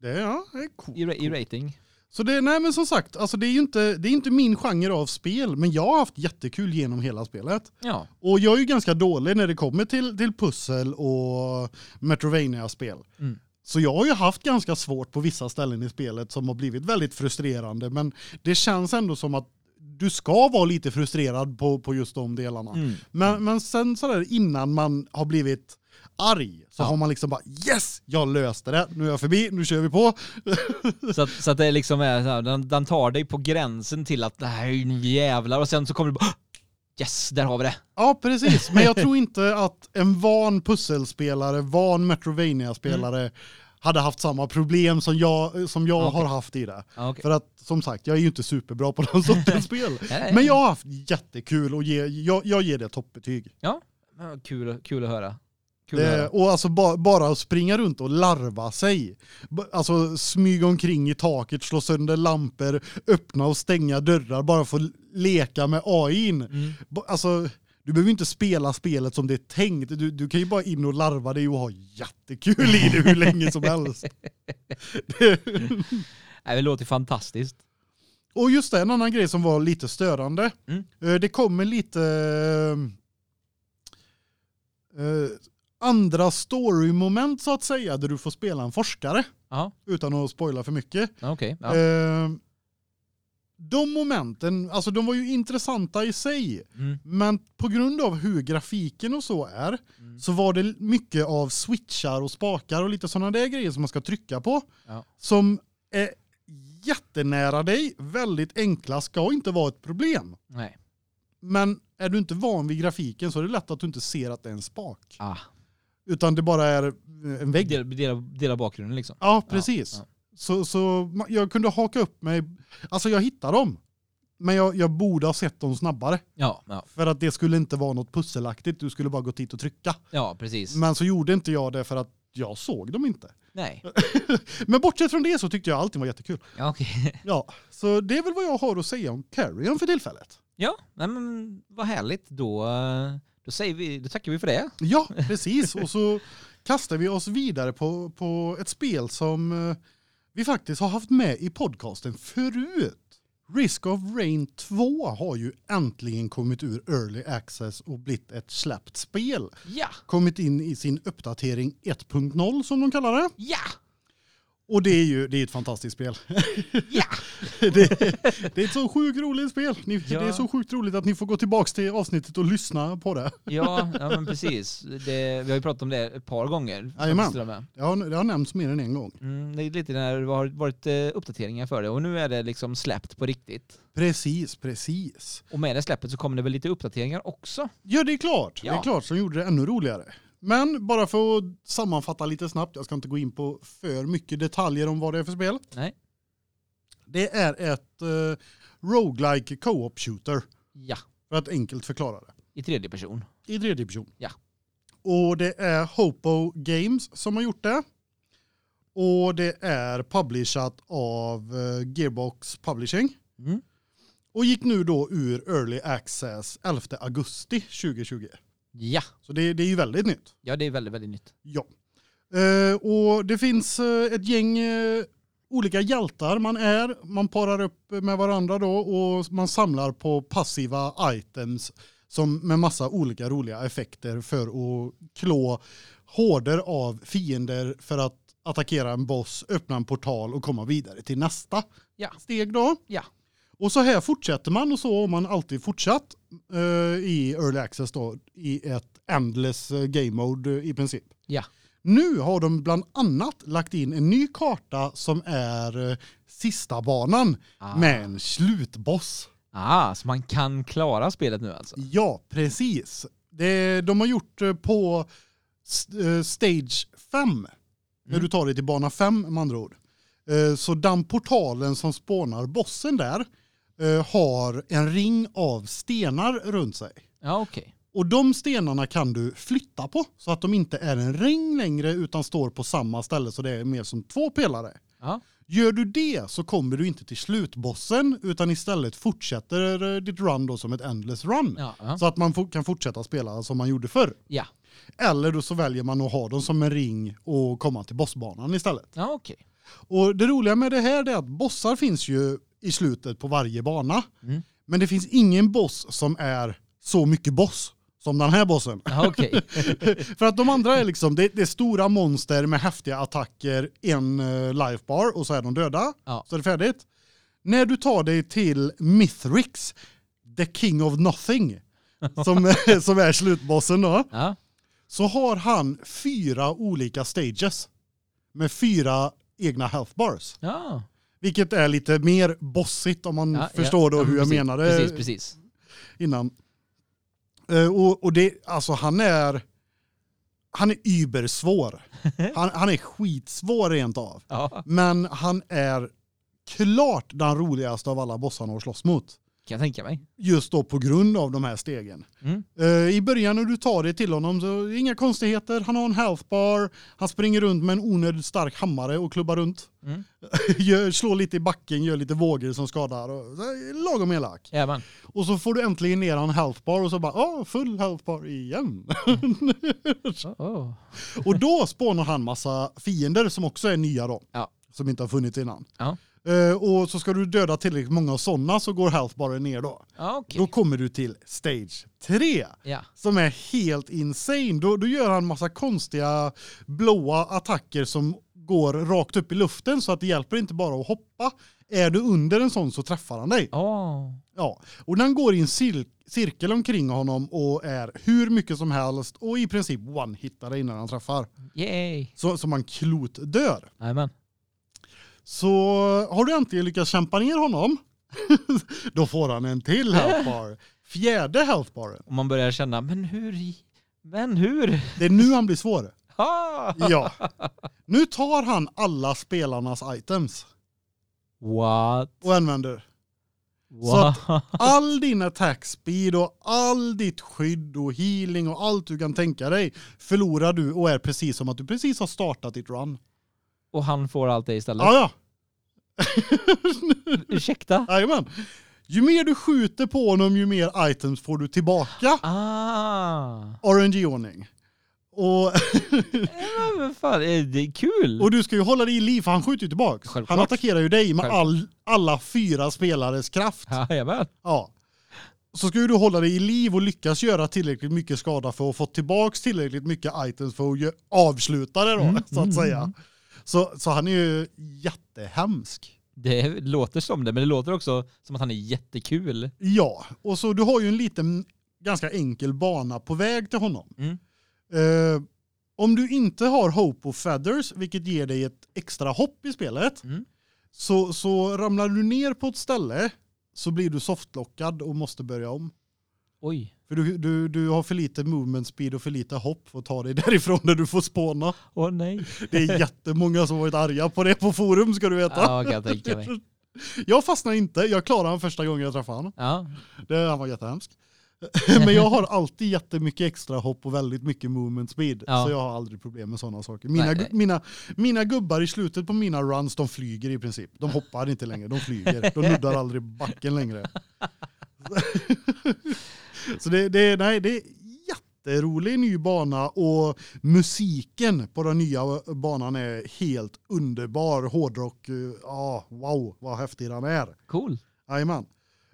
Det är, ja, det är coolt. I, ra- i rating. Så det, nej men som sagt, alltså det är ju inte, det är inte min genre av spel, men jag har haft jättekul genom hela spelet. Ja. Och jag är ju ganska dålig när det kommer till, till pussel och Metrovania-spel. Mm. Så jag har ju haft ganska svårt på vissa ställen i spelet som har blivit väldigt frustrerande, men det känns ändå som att du ska vara lite frustrerad på, på just de delarna. Mm. Men, men sen sådär innan man har blivit arg så Ja. har man liksom bara yes, jag löste det, nu är jag förbi, nu kör vi på. Så, att, så att det liksom är så här, den, den tar dig på gränsen till att det här är ju jävlar och sen så kommer du bara Yes, där har vi det. Ja, precis. Men jag tror inte att en van pusselspelare, van Metrovania-spelare hade haft samma problem som jag, som jag Okej. har haft i det. Okej. För att som sagt, jag är ju inte superbra på den sortens spel. Men jag har haft jättekul och ge, jag, jag ger det toppbetyg. Ja, kul, kul att höra. Det, höra. och alltså ba, bara att springa runt och larva sig. Alltså smyga omkring i taket, slå sönder lampor, öppna och stänga dörrar bara att leka med AI. Mm. Alltså, du behöver inte spela spelet som det är tänkt. Du, du kan ju bara in och larva dig och ha jättekul i det hur länge som helst. Det, Nej, det låter fantastiskt. och just det, en annan grej som var lite störande. Mm. Eh, Det kommer lite eh, andra story-moment så att säga, där du får spela en forskare. Ja, Utan att spoila för mycket. ja, okej. Ja. Eh, de momenten, alltså de var ju intressanta i sig. Mm. Men på grund av hur grafiken och så är Mm. så var det mycket av switchar och spakar och lite sådana där grejer som man ska trycka på. Ja. Som är jättenära dig, väldigt enkla, ska inte vara ett problem. Nej. Men är du inte van vid grafiken så är det lätt att du inte ser att det är en spak. Ah. Utan det bara är en vägg. Dela, dela, dela bakgrunden liksom. Ja, precis. Ja, Så, så ma- jag kunde haka upp mig, alltså jag hittade dem. Men jag, jag borde ha sett dem snabbare. Ja, ja, För att det skulle inte vara något pusselaktigt, du skulle bara gå dit och trycka. ja precis. Men så gjorde inte jag det för att jag såg dem inte. Nej. Men bortsett från det så tyckte jag allting var jättekul. Ja, okej. Ja, så det är väl vad jag har att säga om Carrion för tillfället. Ja, men vad härligt. Då, eh, då, säger vi, då tackar vi för det. Ja, precis. Och så kastar vi oss vidare på, på ett spel som eh, vi faktiskt har haft med i podcasten förut. Risk of Rain 2 har ju äntligen kommit ur Early Access och blivit ett släppt spel. Ja, Kommit in i sin uppdatering 1.0 som de kallar det. ja, Och det är ju det är ett fantastiskt spel. ja. det, det är ett så sjukt roligt spel. Ni, Ja. Det är så sjukt roligt att ni får gå tillbaka till avsnittet och lyssna på det. Ja, ja men precis. Det, vi har ju pratat om det ett par gånger. Jajamän. Det har, det har nämnts mer än en gång. Mm, det är lite när det har varit eh, uppdateringar för det och nu är det liksom släppt på riktigt. Precis, precis. Och med det släppet så kommer det väl lite uppdateringar också. Ja, det är klart. Det Ja. är klart som gjorde det ännu roligare. Men bara för att sammanfatta lite snabbt, jag ska inte gå in på för mycket detaljer om vad det är för spel. Nej. Det är ett uh, roguelike co-op shooter, Ja, för att enkelt förklara det. i tredje person. I tredje person. Ja. Och det är Hopo Games som har gjort det. Och det är publishat av eh, Gearbox Publishing. Mm. Och gick nu då ur Early Access 11 augusti 2020. Ja, Så det, det är ju väldigt nytt. ja det är väldigt, väldigt nytt. Ja. Eh, och det finns eh, ett gäng eh, olika hjältar man är. Man parar upp med varandra då och man samlar på passiva items som med massa olika roliga effekter för att klå horder av fiender för att attackera en boss, öppna en portal och komma vidare till nästa Ja. steg då. Ja. Och så här fortsätter man och så har man alltid fortsatt eh, i early access då i ett endless eh, game mode eh, i princip. Ja. Nu har de bland annat lagt in en ny karta som är eh, sista banan Ah. med en slutboss. Ah, så man kan klara spelet nu alltså? Ja, precis. Det, de har gjort på s- eh, stage 5. När Mm. du tar dig till bana 5 med andra ord. Så den portalen som spånar bossen där har en ring av stenar runt sig. Ja, okej. Och de stenarna kan du flytta på så att de inte är en ring längre utan står på samma ställe så det är mer som två pelare. Ja. Gör du det så kommer du inte till slutbossen utan istället fortsätter eh, ditt run då som ett endless run. Ja, ja. Så att man kan fortsätta spela som man gjorde förr. ja. Eller då så väljer man att ha dem som en ring och komma till bossbanan istället. ja okej. Och det roliga med det här är att bossar finns ju i slutet på varje bana. Mm. Men det finns ingen boss som är så mycket boss som den här bossen. Ja, okej. För att de andra är liksom, det, det är stora monster med häftiga attacker, en uh, life bar och så är de döda. Ja. Så är det färdigt. När du tar dig till Mithrix, the king of nothing, som, som är slutbossen då, Ja. så har han fyra olika stages med fyra egna health bars. Ja. Vilket är lite mer bossigt om man ja, förstår då ja, hur jag precis, menade Precis, precis. innan. Eh, och, och det, alltså han är, han är übersvår. Han, han är skitsvår rent av. Ja, Men han är klart den roligaste av alla bossarna att slåss mot. Kan jag tänka mig. Just då på grund av de här stegen. Mm. Eh, I början när du tar dig till honom så inga konstigheter. Han har en health bar. Han springer runt med en onödigt stark hammare och klubbar runt. Mm. Gör, slår lite i backen, gör lite vågor som skadar. Och, så lagom elak. Jajamän. Och så får du äntligen ner en health bar och så bara, åh, full health bar igen. Oh, oh. och då spånar han massa fiender som också är nya då. Ja. Som inte har funnits innan. Ja. Eh, och så ska du döda tillräckligt många sådana så går health baren ner då. Ja, okej. Då kommer du till stage 3 Ja. som är helt insane. Då, då gör han massa konstiga blåa attacker som går rakt upp i luften så att det hjälper inte bara att hoppa. Är du under en sån så träffar han dig. Åh. Ja, och den går i en cir- cirkel omkring honom och är hur mycket som helst och i princip one-hittar dig innan han träffar. Yay. Så, så man klot dör. Jajamän. Så har du äntligen lyckats kämpa ner honom, då får han en till health bar. Fjärde health baren. Och man börjar känna, men hur? Men hur? Det är nu han blir svår. Ja. Nu tar han alla spelarnas items What? och använder. What? All din attack speed och all ditt skydd och healing och allt du kan tänka dig förlorar du och är precis som att du precis har startat ditt run. Och han får allt det istället? Ja, ja. Ursäkta? Jajamän. Ju mer du skjuter på honom, ju mer items får du tillbaka. Ah. RNG-ordning. Och, Ja, men fan, det är kul. och du ska ju hålla dig i liv för han skjuter ju tillbaks. Självklart. Han attackerar ju dig med all, alla fyra spelares kraft. Jajamän. Ja. Så ska ju du hålla dig i liv och lyckas göra tillräckligt mycket skada för att få tillbaks tillräckligt mycket items för att avsluta det då, Mm, så att mm, säga. mm. Så, så han är ju jättehemsk. Det låter som det, men det låter också som att han är jättekul. Ja, och så du har ju en liten, ganska enkel bana på väg till honom. Mm. Eh, om du inte har Hope of Feathers, vilket ger dig ett extra hopp i spelet, Mm. så, så ramlar du ner på ett ställe så blir du softlockad och måste börja om. Oj. För du, du, du har för lite movement speed och för lite hopp för att ta dig därifrån där du får spåna. Åh nej. Det är jättemånga som varit arga på det på forum ska du veta. Ja, kan jag tänka mig. Jag fastnade inte, jag klarade han första gången jag träffade honom. Ja. Det, han var jättehemsk. Men jag har alltid jättemycket extra hopp och väldigt mycket movement speed. Ja. Så jag har aldrig problem med sådana saker. Mina, Nej, nej. mina, mina gubbar i slutet på mina runs, de flyger i princip. De hoppar inte längre, de flyger. De nuddar aldrig backen längre. Så det, det, nej, det är jätterolig ny bana och musiken på den nya banan är helt underbar. Hårdrock, eh, ja, wow, vad häftig den är. Cool. Jajamän.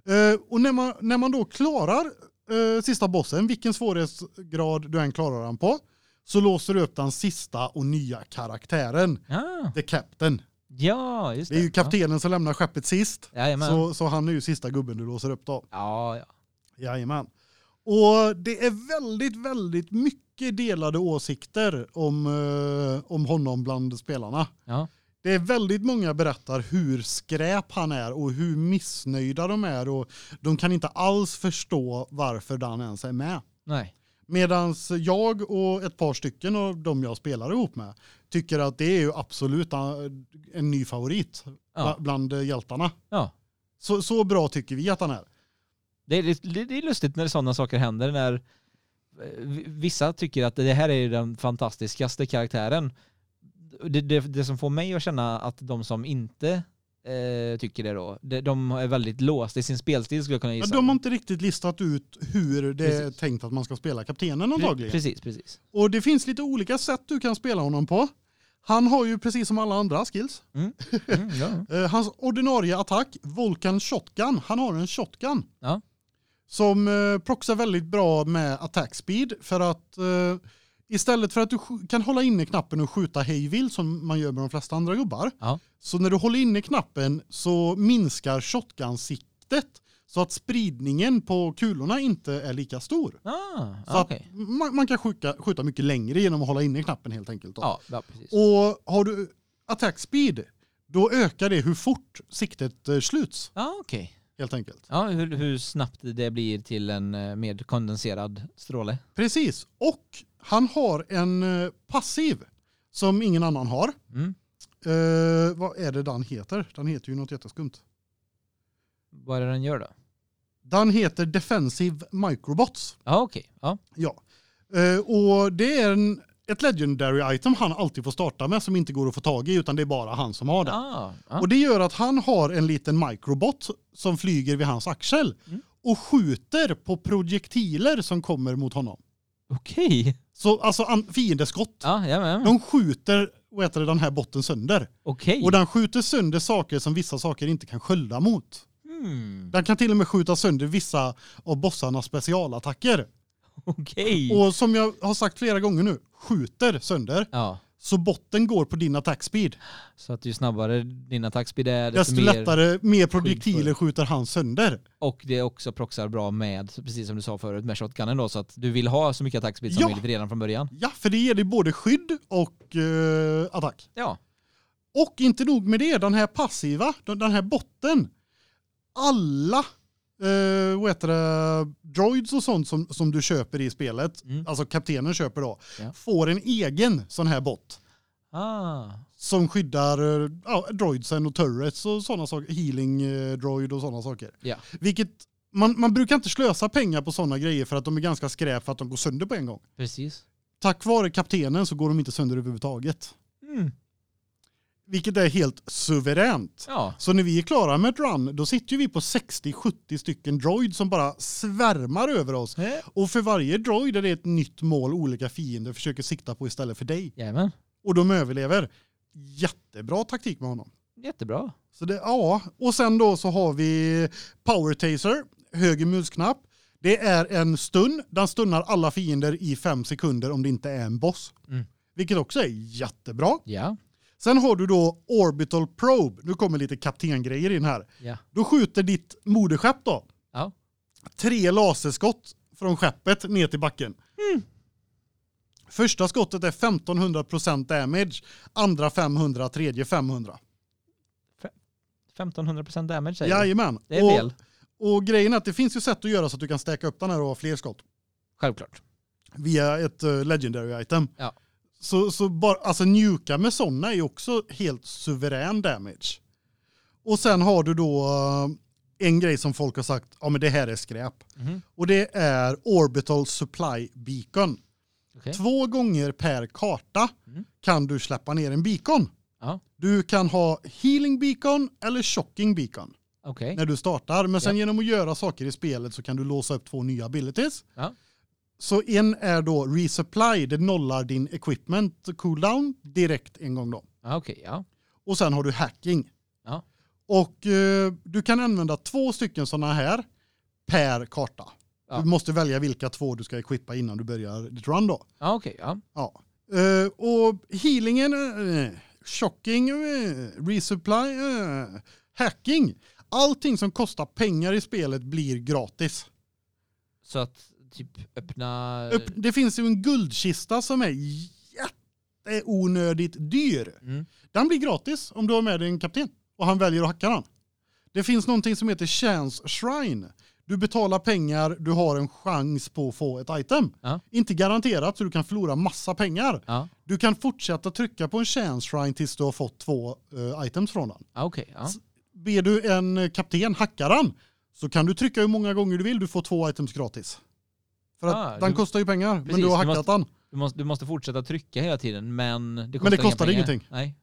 Eh, och när man, när man då klarar eh, sista bossen, vilken svårighetsgrad du än klarar den på, så låser du upp den sista och nya karaktären, Ja, The Captain. ja just Det det. är ju kaptenen som lämnar skeppet sist, Ja. Jajamän. så, så han är ju sista gubben du låser upp då. Ja, ja. Jajamän. Och det är väldigt, väldigt mycket delade åsikter om, eh, om honom bland spelarna. Ja. Det är väldigt många berättar hur skräp han är och hur missnöjda de är och de kan inte alls förstå varför Dan ens är med. Nej. Medans jag och ett par stycken av de jag spelar ihop med tycker att det är ju absolut en ny favorit Ja. bla- bland hjältarna. Ja. Så, så bra tycker vi att han är. Det är, det är lustigt när sådana saker händer när eh, vissa tycker att det här är den fantastiskaste karaktären. det, det, det som får mig att känna att de som inte eh, tycker det då, det, de är väldigt låsta i sin spelstil skulle jag kunna Ja, gissa. de har inte riktigt listat ut hur det är Precis. tänkt att man ska spela kaptenen antagligen. Precis, precis. Och det finns lite olika sätt du kan spela honom på. Han har ju precis som alla andra skills. Mm, ja. Eh, hans ordinarie attack, Volcan Shotgun, han har en shotgun. Ja. Som eh, proxar väldigt bra med attack speed för att eh, istället för att du kan hålla inne knappen och skjuta hejvilt som man gör med de flesta andra gubbar. Ja. Så när du håller inne knappen så minskar shotgun-siktet så att spridningen på kulorna inte är lika stor. Ah, Så okej. man, man kan skjuta, skjuta mycket längre genom att hålla inne knappen helt enkelt. Ja, ja. Och har du attack speed, då ökar det hur fort siktet eh, sluts Ja, okej. Helt enkelt. Ja, hur, hur snabbt det blir till en eh, mer kondenserad stråle. Precis. Och han har en eh, passiv som ingen annan har. Mm. Eh, vad är det den heter? Den heter ju något jätteskumt. Vad är det den gör då? Den heter Defensive Microbots. Ja, okej. Ja. Ja. Eh, och det är en, ett legendary item han alltid får starta med som inte går att få tag i utan det är bara han som har det. Ah, ja. Och det gör att han har en liten microbot som flyger vid hans axel Mm. och skjuter på projektiler som kommer mot honom. Okej. Så alltså fiendeskott. Ja, ja, men. De skjuter heter det, den här botten sönder. Okej. Och den skjuter sönder saker som vissa saker inte kan skölda mot. Hmm. Den kan till och med skjuta sönder vissa av bossarnas specialattacker. Okej. Och som jag har sagt flera gånger nu, skjuter sönder. Ja, Så botten går på din attack speed. så att ju snabbare din attackspeed är, desto Desto mer... lättare, mer projektiler skjuter han sönder. Och det också proxar bra med, precis som du sa förut, med shotgunnen då, så att du vill ha så mycket attackspeed som Ja. möjligt redan från början. Ja, för det ger dig både skydd och eh, attack. Ja. Och inte nog med det, den här passiva, den den här botten. Alla eh, vad heter det, droids och sånt som, som du köper i spelet, Mm. alltså kaptenen köper då, Ja. får en egen sån här bot. Ah. Som skyddar eh, ja, droidsen och turrets och sådana saker, healing eh, droid och sådana saker. Ja. Vilket, man, man brukar inte slösa pengar på sådana grejer för att de är ganska skräp för att de går sönder på en gång. Precis. Tack vare kaptenen så går de inte sönder överhuvudtaget. Mm. Vilket är helt suveränt. Ja. Så när vi är klara med ett run, då sitter ju vi på 60-70 stycken droid som bara svärmar över oss. Och för varje droid är det ett nytt mål olika fiender försöker sikta på istället för dig. Jajamän. Och de överlever. Jättebra taktik med honom. Jättebra. Så det, ja, och sen då så har vi Power Taser, höger musknapp. Det är en stun, den stunnar alla fiender i fem sekunder om det inte är en boss. Mm. Vilket också är jättebra. Ja. Sen har du då Orbital Probe. Nu kommer lite kaptengrejer in här. Ja. Då skjuter ditt moderskepp då Ja. tre laserskott från skeppet ner till backen. Mm. Första skottet är 1500% damage, andra 500, tredje 500. 1500% damage säger du. Jajamän. Det är och, väl. och grejen är att det finns ju sätt att göra så att du kan stacka upp den här och ha fler skott Självklart. via ett uh, legendary item. Ja. Så, så bara, alltså njuka med sådana är ju också helt suverän damage. Och sen har du då eh, en grej som folk har sagt, ja men det här är skräp. Mhm. Och det är Orbital Supply Beacon. Okej. Två gånger per karta Mm. kan du släppa ner en beacon. Ja. Du kan ha healing beacon eller shocking beacon Okej. när du startar. Men sen Ja. genom att göra saker i spelet så kan du låsa upp två nya abilities. Ja. Så en är då resupply, det nollar din equipment cooldown direkt en gång då. Ja, Okej, ja. Och sen har du hacking. Ja. Och eh, du kan använda två stycken sådana här per karta. Ja. Du måste välja vilka två du ska equippa innan du börjar ditt run då. Ja, okej, ja. Ja. Eh, och healingen, eh, shocking, eh, resupply, eh, hacking. Allting som kostar pengar i spelet blir gratis. Så att typ öppna... Det finns ju en guldkista som är jätteonödigt dyr. Mm. Den blir gratis om du har med dig en kapten och han väljer att hacka den. Det finns någonting som heter chance shrine. Du betalar pengar, du har en chans på att få ett item. Ja. Inte garanterat så du kan förlora massa pengar. Ja, Du kan fortsätta trycka på en chance shrine tills du har fått två eh, items från den. ja okej. ja. Ber du en kapten hacka den så kan du trycka hur många gånger du vill, du får två items gratis. För att Ah, den du- kostar ju pengar, men Precis, du har du hackat måste- den. Du måste, du måste fortsätta trycka hela tiden, men det kostar, Men det inga kostar pengar. ingenting. Nej.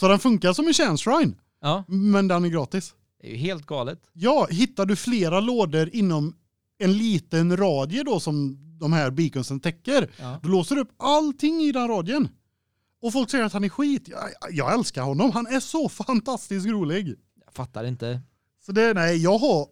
Så den funkar som en chance shrine, Ja, men den är gratis. det är ju helt galet. Ja, hittar du flera lådor inom en liten radie då som de här beaconsen täcker, Ja. då låser du upp allting i den radien. Och folk säger att han är skit. Jag, jag älskar honom. Han är så fantastiskt rolig. Jag fattar inte. Så det nej, jag har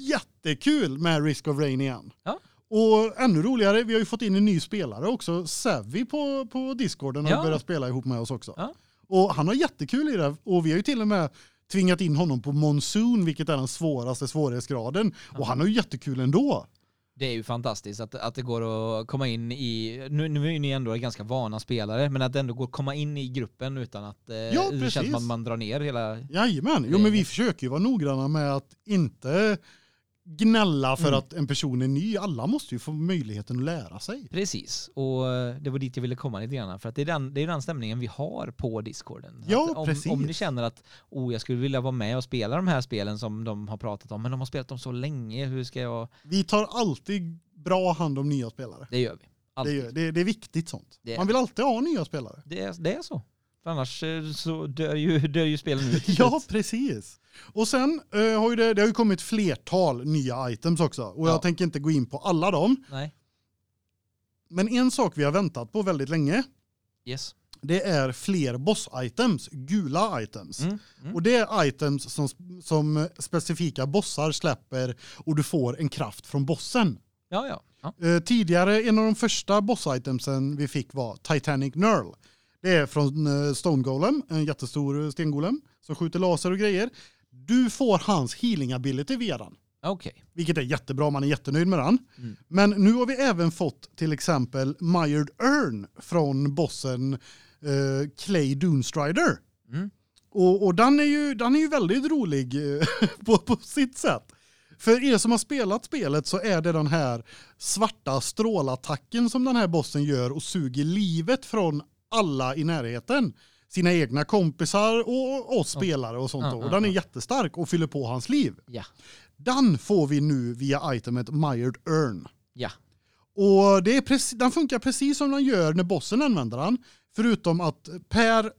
jättekul med Risk of Rain igen. Ja. Och ännu roligare, vi har ju fått in en ny spelare också, Savvy på på Discorden och Ja. börjat spela ihop med oss också. Ja. Och han har jättekul i det och vi har ju till och med tvingat in honom på Monsoon vilket är den svåraste svårighetsgraden och han har ju jättekul ändå. Det är ju fantastiskt att, att det går att komma in i, nu, nu är ju ni ändå ganska vana spelare, men att det ändå går att komma in i gruppen utan att eh, Ja, det känns som att man drar ner hela... Jajamän, jo men vi försöker ju vara noggranna med att inte gnälla för Mm. att en person är ny. Alla måste ju få möjligheten att lära sig. Precis, och eh, det var dit jag ville komma lite grann, för att det är den, det är den stämningen vi har på Discorden. Så Ja, om, precis. om ni känner att oh, jag skulle vilja vara med och spela de här spelen som de har pratat om, men de har spelat dem så länge, hur ska jag... Vi tar alltid bra hand om nya spelare. Det gör vi. Det, gör, det, det är viktigt sånt. Det är- Man vill alltid ha nya spelare. Det, är, det är så. För annars eh, så dör ju, dör ju spelen ut. Ja, precis. Och sen eh, har ju det, det har ju kommit flertal nya items också. Och Ja. jag tänker inte gå in på alla dem. Nej, Men en sak vi har väntat på väldigt länge, yes. det är fler boss-items, gula items. Mm. Mm. Och det är items som, som specifika bossar släpper och du får en kraft från bossen. Ja, ja. ja. Eh, tidigare, en av de första boss-itemsen vi fick var Titanic Knurl. Det är från eh, Stone Golem, en jättestor stengolem som skjuter laser och grejer. Du får hans healing ability via den. Okej. Vilket är jättebra, man är jättenöjd med den. Mm. Men nu har vi även fått till exempel Mired Earn från bossen eh, Clay Doomstrider. Mm. Och, och den, är ju, den är ju väldigt rolig eh, på, på sitt sätt. För er som har spelat spelet så är det den här svarta strålattacken som den här bossen gör och suger livet från alla i närheten. Sina egna kompisar och oss spelare och sånt. Då. och den är jättestark och fyller på hans liv. Ja. Den får vi nu via itemet Mired Earn. Ja. Och det är precis, den funkar precis som den gör när bossen använder den. Förutom att per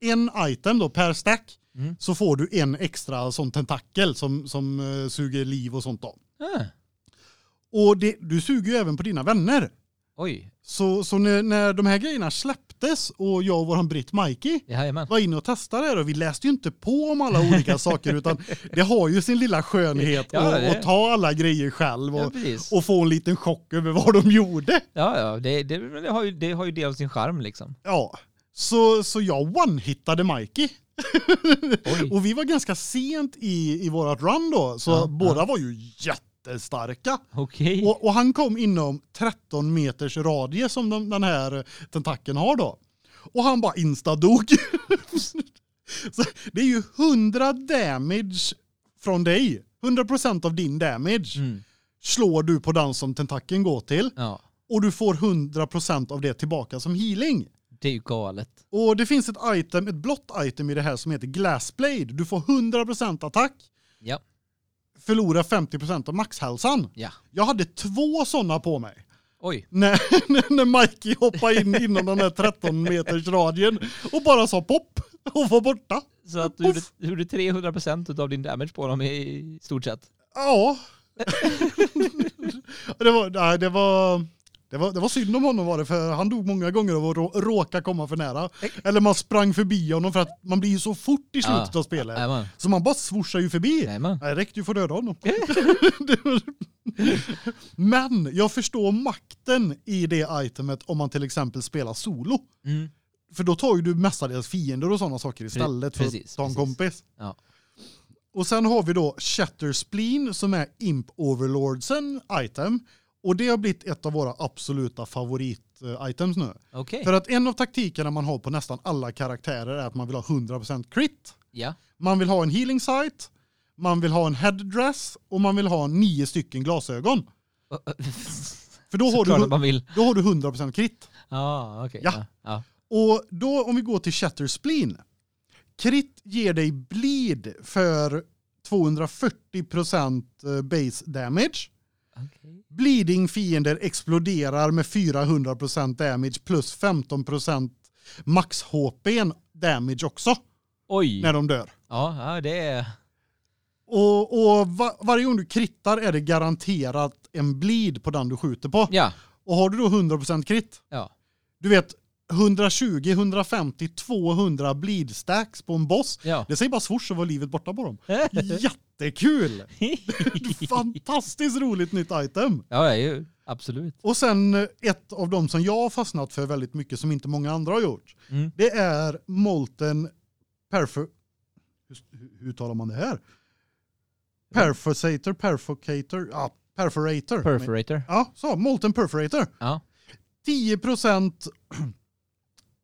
en item då, per stack, Mm. så får du en extra sån tentakel som, som uh, suger liv och sånt då. Ah. Och det, du suger ju även på dina vänner. Oj. Så, så när, när de här grejerna släpptes och jag och våran Britt Mikey Jajamän. var inne och testade det och vi läste ju inte på om alla olika saker utan det har ju sin lilla skönhet Ja, att att ta alla grejer själv Ja, och, precis. och få en liten chock över vad de gjorde. Ja, ja. Det, det, det, har ju, det har ju del av sin charm liksom. Ja, så, så jag one-hittade Mikey. Och vi var ganska sent i, i vårat run då, så Ja, båda var ju jättestarka. Okej. Och, och han kom inom 13 meters radie som den, den här tentakeln har då. Och han bara instadog. så det är ju 100 damage från dig. 100% av din damage Mm. slår du på den som tentakeln går till. Ja. Och du får 100% av det tillbaka som healing. Det är ju galet. Och det finns ett item, ett blått item i det här som heter Glassblade. Du får 100% attack, Ja. Förlorar 50% av maxhälsan. Ja. Jag hade två sådana på mig. Oj. När, när Mikey hoppade in inom den här 13 meters radien och bara sa pop och var borta. Så att du du gjorde 300% av din damage på dem i, i stort sett. Ja. det var, nej, det var... Det var, det var synd om honom var det, för han dog många gånger av att rå, råka komma för nära. Eller man sprang förbi honom för att man blir ju så fort i slutet Ja. av spelet. Jajamän. Så man bara swoshar ju förbi. Jajamän. Det räckte ju för att döda honom. Men jag förstår makten i det itemet om man till exempel spelar solo. Mm. För då tar ju du mestadels fiender och sådana saker istället för precis, att ta en precis. kompis. Ja. Och sen har vi då Shatter Spleen som är Imp Overlordsen item. Och det har blivit ett av våra absoluta favorit-items nu. Okej. För att en av taktikerna man har på nästan alla karaktärer är att man vill ha 100% crit. Ja. Man vill ha en healing sight, man vill ha en headdress och man vill ha nio stycken glasögon. För då har, du, då har du 100% crit. Ja, okej. Ja. Ja. Och då om vi går till Shatter Spleen. Crit ger dig bleed för 240% base damage. Okej. Bleeding-fiender exploderar med 400% damage plus 15% max HP damage också Oj. när de dör. Ja, ja, det är... Och, och va, varje gång du krittar är det garanterat en bleed på den du skjuter på. Ja. Och har du då 100% krit, Ja. du vet 120, 150, 200 bleed stacks på en boss. Ja. Det säger bara swoosh och var livet borta på dem. Jättekul! Fantastiskt roligt nytt item. ja, ju absolut. Och sen eh, ett av dem som jag har fastnat för väldigt mycket som inte många andra har gjort. Mm. Det är Molten Perfor... Hur, hur talar man det här? Perforator, perfocator, ja, perforator. Perforator. Ja, så, Molten Perforator. Ja. 10%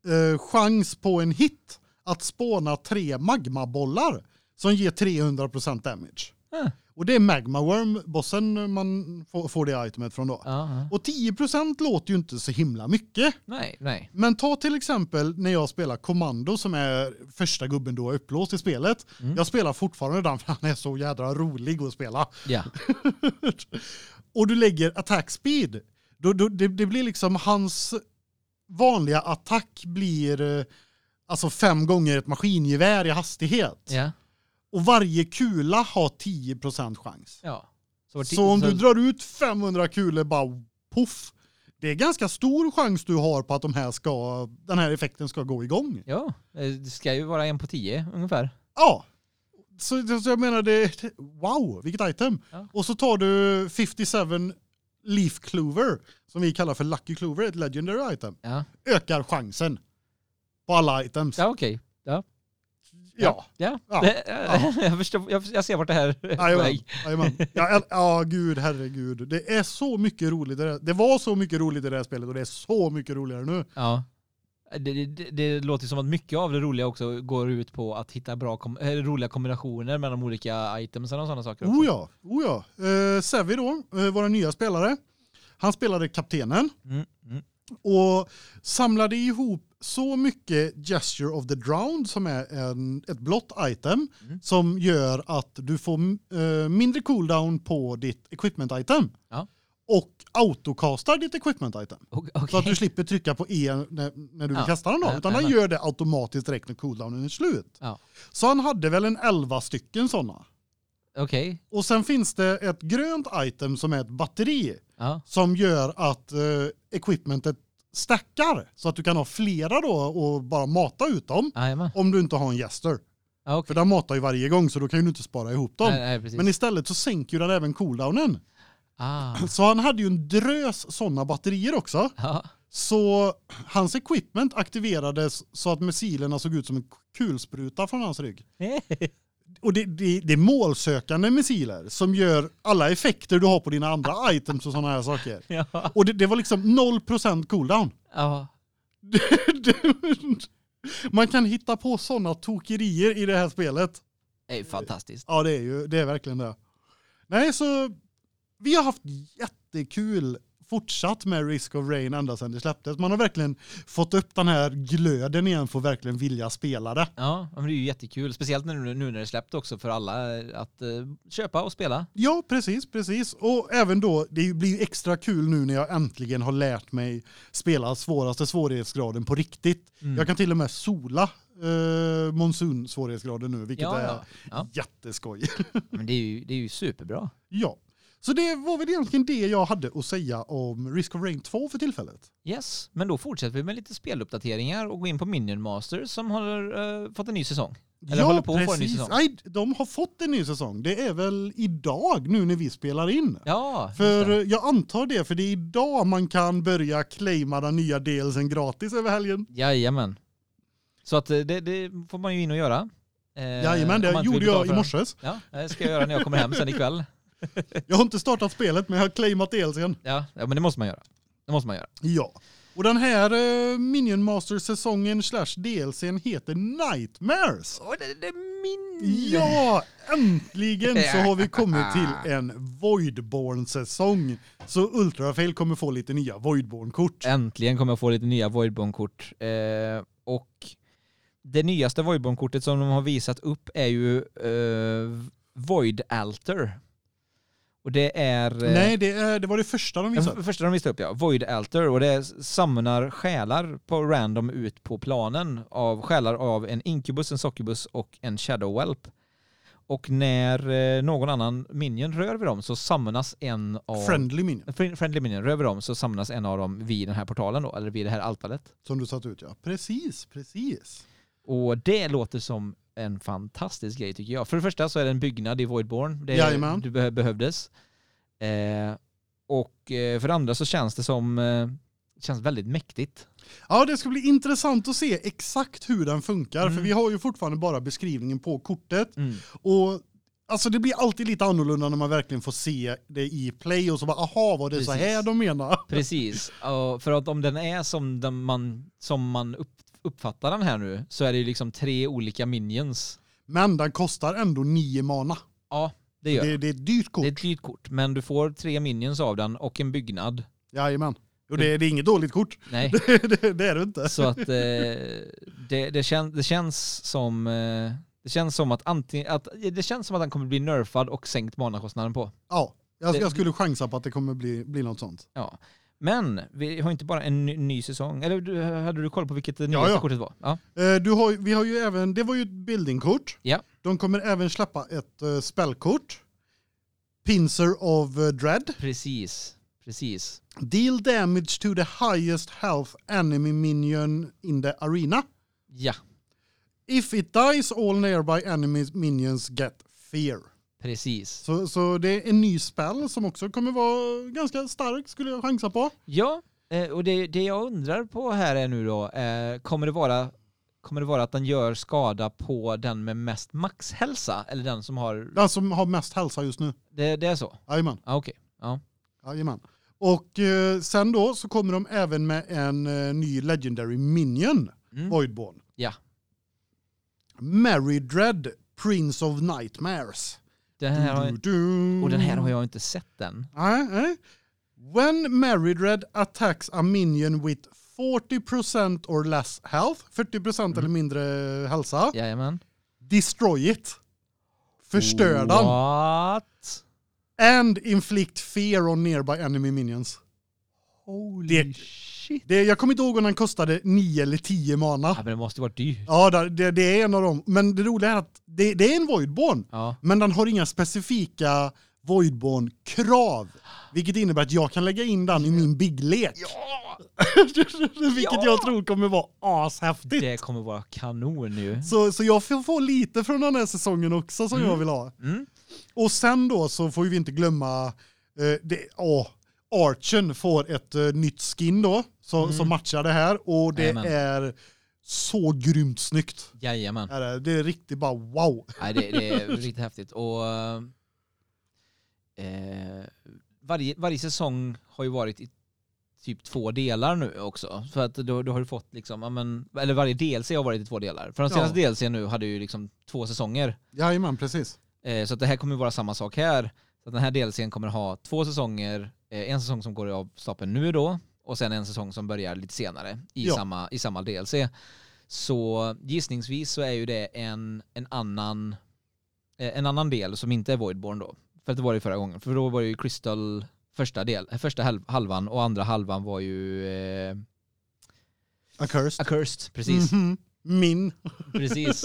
eh, chans på en hit att spåna tre magmabollar som ger 300% damage. Ah. Och det är Magma Worm bossen man får, det itemet från då. Ja. ja. Och 10% låter ju inte så himla mycket. Nej, nej. Men ta till exempel när jag spelar Kommando som är första gubben då upplåst i spelet. Mm. Jag spelar fortfarande den för han är så jädra rolig att spela. Ja. och du lägger attack speed. Då, då, det, det blir liksom hans vanliga attack blir eh, alltså fem gånger ett maskingevär i hastighet. Ja. Och varje kula har 10% chans. Ja. Så, Så om du drar ut 500 kulor bara puff. Det är ganska stor chans du har på att de här ska, den här effekten ska gå igång. Ja, eh, det ska ju vara en på tio ungefär. Ja. Så, så jag menar det, wow, vilket item. Ja. Och så tar du 57 Leaf Clover som vi kallar för Lucky Clover, ett legendary item. Ja, Ökar chansen på alla items. ja okej. ja. Ja. Ja. Det, jag, förstår, jag, jag ser vart det här är på väg. Ja, ja, gud, herregud. Det är så mycket roligt. det var så mycket roligt i det här spelet och det är så mycket roligare nu. Ja. Det, det, det låter som att mycket av det roliga också går ut på att hitta bra kom, eh, roliga kombinationer mellan olika itemsen och sådana saker. Också. Oh ja, oh ja. Eh, Sevi då, eh, vår nya spelare. Han spelade kaptenen Mm, mm. och samlade ihop så mycket Gesture of the Drowned som är en, ett blått item Mm. som gör att du får eh, mindre cooldown på ditt equipment item. Ja. Och autokastar ditt equipment item. O- Så att du slipper trycka på E när, när du vill Ja. kasta den då. Ja, Utan han jajamän. gör det automatiskt direkt när cooldownen är slut. Ja. Så han hade väl en 11 stycken sådana. Okej. Och sen finns det ett grönt item som är ett batteri Ja. som gör att eh, equipmentet stackar så att du kan ha flera då och bara mata ut dem Jajamän. om du inte har en gäster. Ja, För den matar ju varje gång så då kan du inte spara ihop dem. Nej, nej. Men istället så sänker ju den även cooldownen. Ah. Så han hade ju en drös sådana batterier också. Ja. Så hans equipment aktiverades så att missilerna såg ut som en kulspruta från hans rygg. Och det, det, det är målsökande missiler som gör alla effekter du har på dina andra items och sådana här saker. ja. Och det, det var liksom 0% cooldown. Ja. Man kan hitta på sådana tokerier i det här spelet. Det är fantastiskt. Ja, det är ju det är verkligen det. Nej, så vi har haft jättekul fortsatt med Risk of Rain ända sedan det släpptes. Man har verkligen fått upp den här glöden igen för att verkligen vilja spela det. Ja, men det är ju jättekul. Speciellt nu, nu när det är släppt också för alla eh, att eh, köpa och spela. Ja, precis, precis. Och även då, det blir ju extra kul nu när jag äntligen har lärt mig spela svåraste svårighetsgraden på riktigt. Mm. Jag kan till och med sola eh, monsun svårighetsgraden nu, vilket Ja, är ja. Ja. jätteskoj. Men det är ju, det är ju superbra. ja. Så det var väl egentligen det jag hade att säga om Risk of Rain 2 för tillfället. Yes, men då fortsätter vi med lite speluppdateringar och går in på Minion Masters som har eh, fått en ny säsong. Eller håller på att få en ny säsong. Nej, de har fått en ny säsong. Det är väl idag nu när vi spelar in. Ja, För jag antar det, för det är idag man kan börja claima den nya delsen gratis över helgen. Jajamän. Så att eh, det, det får man ju in och göra. Eh, Jajamän, det gjorde jag i morse. Ja, det ska jag göra när jag kommer hem sen ikväll. Jag har inte startat spelet, men jag har claimat delsen. Ja, ja men det måste man göra. Det måste man göra. Ja. Och den här uh, Minion Master-säsongen slash DLCn heter Nightmares. Åh, det, det är min... Ja, äntligen så har vi kommit till en Voidborn-säsong. Så Ultrafail kommer få lite nya Voidborn-kort. Äntligen kommer jag få lite nya Voidborn-kort. Eh, och det nyaste Voidborn-kortet som de har visat upp är ju eh, Void Alter. Och det är... eh, Nej, det, är, det var det första de visade. f- första de visste upp ja, Void Alter och det samlar själar på random ut på planen av själar av en Incubus, en Succubus och en Shadow Whelp. Och när eh, någon annan minion rör vid dem så samlas en av... Friendly minion, Fri- Friendly minion rör vid dem så samlas en av dem vid den här portalen då, eller vid det här altaret. som du satt ut ja. Precis, precis. Och det låter som en fantastisk grej tycker jag. För det första så är det en byggnad i Voidborn. Det Jajamän. du be- behövdes. Eh, och eh, för det andra så känns det som eh, känns väldigt mäktigt. Ja, det ska bli intressant att se exakt hur den funkar, Mm. för vi har ju fortfarande bara beskrivningen på kortet. Och alltså det blir alltid lite annorlunda när man verkligen får se det i play och så bara aha, var det så Precis. här de menar? Precis. Och för att om den är som den man, som man upp, uppfattar den här nu så är det ju liksom tre olika minions. Men den kostar ändå nio mana. Ja, det gör Det, det är ett dyrt kort. Det är ett dyrt kort, men du får tre minions av den och en byggnad. Jajamän. Och det, det är inget dåligt kort. Nej. det, det är det inte. Så att eh, det, det, kän, det känns som eh, det känns som att antingen att det känns som att han kommer bli nerfad och sänkt manakostnaden på. Ja, jag, Det- jag skulle chansa på att det kommer bli, bli något sånt. Ja. Men vi har inte bara en ny, ny säsong. Eller du, hade du koll på vilket det Ja, ja. kortet var? Ja. Eh, Du har, vi har ju även, det var ju ett buildingkort. Ja. De kommer även släppa ett uh, spellkort. Pincer of uh, Dread. Precis. Precis. Deal damage to the highest health enemy minion in the arena. Ja, If it dies all nearby enemy minions get fear. Precis. Så, så det är en ny spell som också kommer vara ganska stark skulle jag chansa på. Ja, eh, och det, det jag undrar på här är nu då, eh, kommer det vara Kommer det vara att den gör skada på den med mest maxhälsa? Eller den som har... Den som har mest hälsa just nu. Det, det är så? Jajamän. Ah, Okej. Ja. Jajamän. Och eh, sen då så kommer de även med en eh, ny legendary minion, Mm. Voidborn. Ja. Mary Dread, Prince of Nightmares. Den här har, och den här har jag inte sett än. Nej, nej. When Mary Dread attacks a minion with 40% or less health, 40% Mm. eller mindre hälsa, Jajamän. destroy it. Förstör den. What? And inflict fear on nearby enemy minions. Holy Det- shit. Det, jag kommer inte ihåg om den kostade 9 eller 10 mana. Ja, men det måste varit dyrt. Ja, det- det, är en av dem. Men det roliga är att det, det är en Voidborn, Ja. men den har inga specifika Voidborn-krav. Vilket innebär att jag kan lägga in den i min Big-lek. vilket Ja! jag tror kommer vara ashäftigt. Det kommer vara kanon ju. Så, så jag får få lite från den här säsongen också som Mm. jag vill ha. Mm. Och sen då så får vi inte glömma, eh, det, åh, Archen får ett eh, nytt skin då så, Mm. som matchar det här och det Jajamän. är så grymt snyggt. Jajamän. Är det. det är riktigt bara wow. Nej, det, det är riktigt häftigt. Och eh, varje, varje säsong har ju varit i typ två delar nu också. För att då, då har du fått liksom, ja, men, eller varje DLC har varit i två delar. För de Ja. senaste DLC nu hade ju liksom två säsonger. Jajamän, precis. Eh, så att det här kommer ju vara samma sak här. Så att den här DLCn kommer ha två säsonger, eh, en säsong som går av stapeln nu då, och sen en säsong som börjar lite senare i, Ja. samma, i samma DLC. Så gissningsvis så är ju det en, en, annan, eh, en annan del som inte är Voidborn då. För att det var det förra gången. För då var det ju Crystal första, del, första halv- halvan och andra halvan var ju eh, Accursed. Accursed. Precis. Mhm. Min. precis.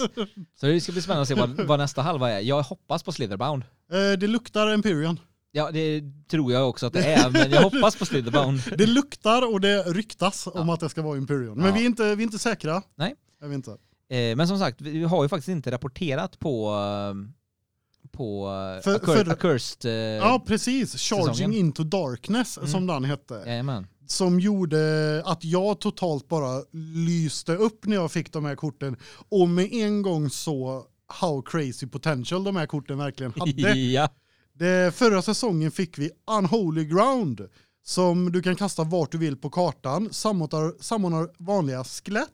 Så det ska bli spännande att se vad, vad nästa halva är. Jag hoppas på Slitherbound. Eh, det luktar Empyrean. Ja, det tror jag också att det är, men jag hoppas på Slitherbound. Det luktar och det ryktas om att det ska vara Empyrean. Men Ja. vi, är inte, vi är inte säkra. Nej. Är vi inte. Eh, men som sagt, vi har ju faktiskt inte rapporterat på eh, på eh, För- Accur- för- Accursed. Eh, Ja, precis. Charging säsongen. into darkness Mm. som den hette. Jajamän. som gjorde att jag totalt bara lyste upp när jag fick de här korten och med en gång så how crazy potential de här korten verkligen hade. ja. Det, förra säsongen fick vi Unholy Ground som du kan kasta vart du vill på kartan, samordnar, samordnar vanliga skelett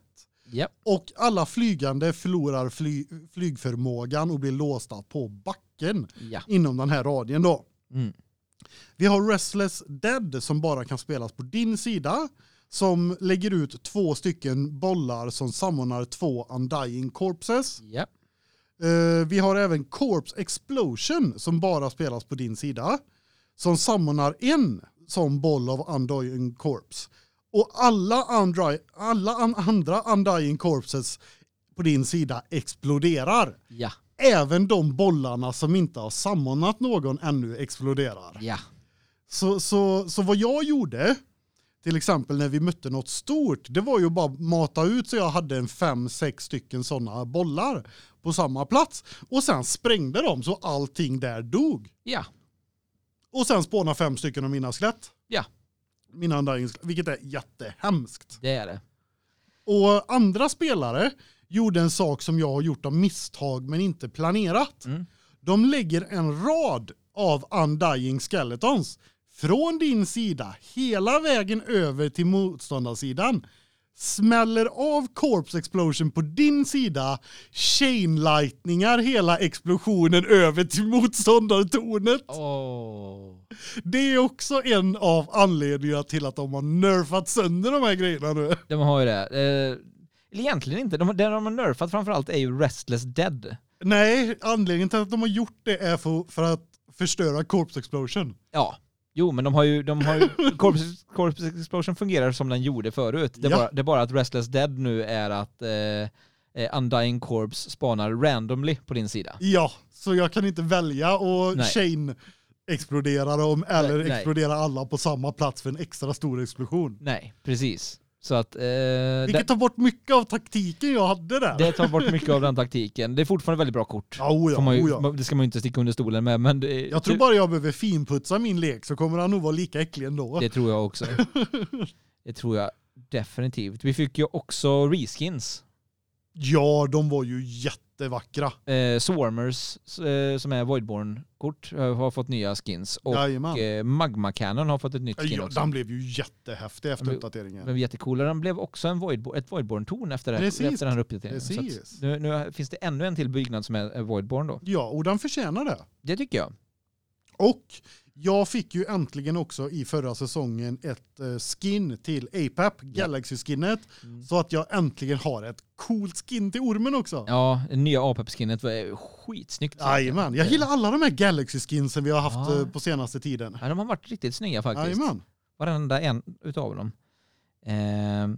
ja. och alla flygande förlorar fly, flygförmågan och blir låsta på backen Ja. inom den här radien då. Mm. Vi har Restless Dead som bara kan spelas på din sida som lägger ut två stycken bollar som samordnar två Undying Corpses. Ja. Eh, vi har även Corpse Explosion som bara spelas på din sida. som sammanar en sån boll av Undying Corpse. Och alla, andra, alla an, andra Undying Corpses på din sida exploderar. Ja. Även de bollarna som inte har sammanat någon ännu exploderar. Ja. Så, så, så vad jag gjorde, till exempel när vi mötte något stort, det var ju bara mata ut så jag hade en fem, sex stycken sådana bollar på samma plats. Och sen sprängde de så allting där dog. Ja. Och sen spåna fem stycken av mina skelett. Ja. Mina skelett, vilket är jättehemskt. Det är det. Och andra spelare gjorde en sak som jag har gjort av misstag men inte planerat. Mm. De lägger en rad av undying skeletons från din sida hela vägen över till motståndarsidan. Smäller av corpse explosion på din sida, chain lightningar hela explosionen över till motståndartornet. Åh. Det är också en av anledningarna till att de har nerfat sönder de här grejerna nu. De har ju det. Eh, egentligen inte. De, det de har nerfat framförallt är ju Restless Dead. Nej, anledningen till att de har gjort det är för, för att förstöra corpse explosion. Ja. Jo, men de har ju, de har ju Corpse, Corpse Explosion fungerar som den gjorde förut. Det är, Ja. bara, det är bara att Restless Dead nu är att eh, eh, Undying Corpse spanar randomly på din sida. Ja, så jag kan inte välja och Nej. chain explodera dem eller Nej. explodera alla på samma plats för en extra stor explosion. Nej, precis. Så att eh, Vilket det, tar bort mycket av taktiken jag hade där. det tar bort mycket av den taktiken. Det är fortfarande väldigt bra kort. Ja, oh ja, Får man ju, oh. Det ska man ju inte sticka under stolen med, men det, Jag tror bara jag behöver finputsa min lek så kommer han nog vara lika äcklig ändå. det tror jag också. det tror jag definitivt. Vi fick ju också reskins. Ja, de var ju jättevackra. Eh, Swarmers, eh, som är Voidborn-kort, eh, har fått nya skins. Och Jajamän. eh, Magma Cannon har fått ett nytt skin Ja, också. den blev ju jättehäftig efter Men- uppdateringen. Den blev jättecool. Den blev också en Voidborn, ett Voidborn-torn efter, det- efter den här uppdateringen. Precis. nu, nu finns det ännu en till byggnad som är Voidborn då. Ja, och den förtjänar det. Det tycker jag. Och jag fick ju äntligen också i förra säsongen ett eh, skin till APAP, Galaxy-skinnet. Mm. Så att jag äntligen har ett coolt skin till ormen också. Ja, det nya APEP-skinnet var skitsnyggt. Jajamän, jag gillar alla de här Galaxy-skinsen vi har haft Ja. eh, på senaste tiden. Ja, de har varit riktigt snygga faktiskt. Jajamän. Varenda en utav dem. Eh,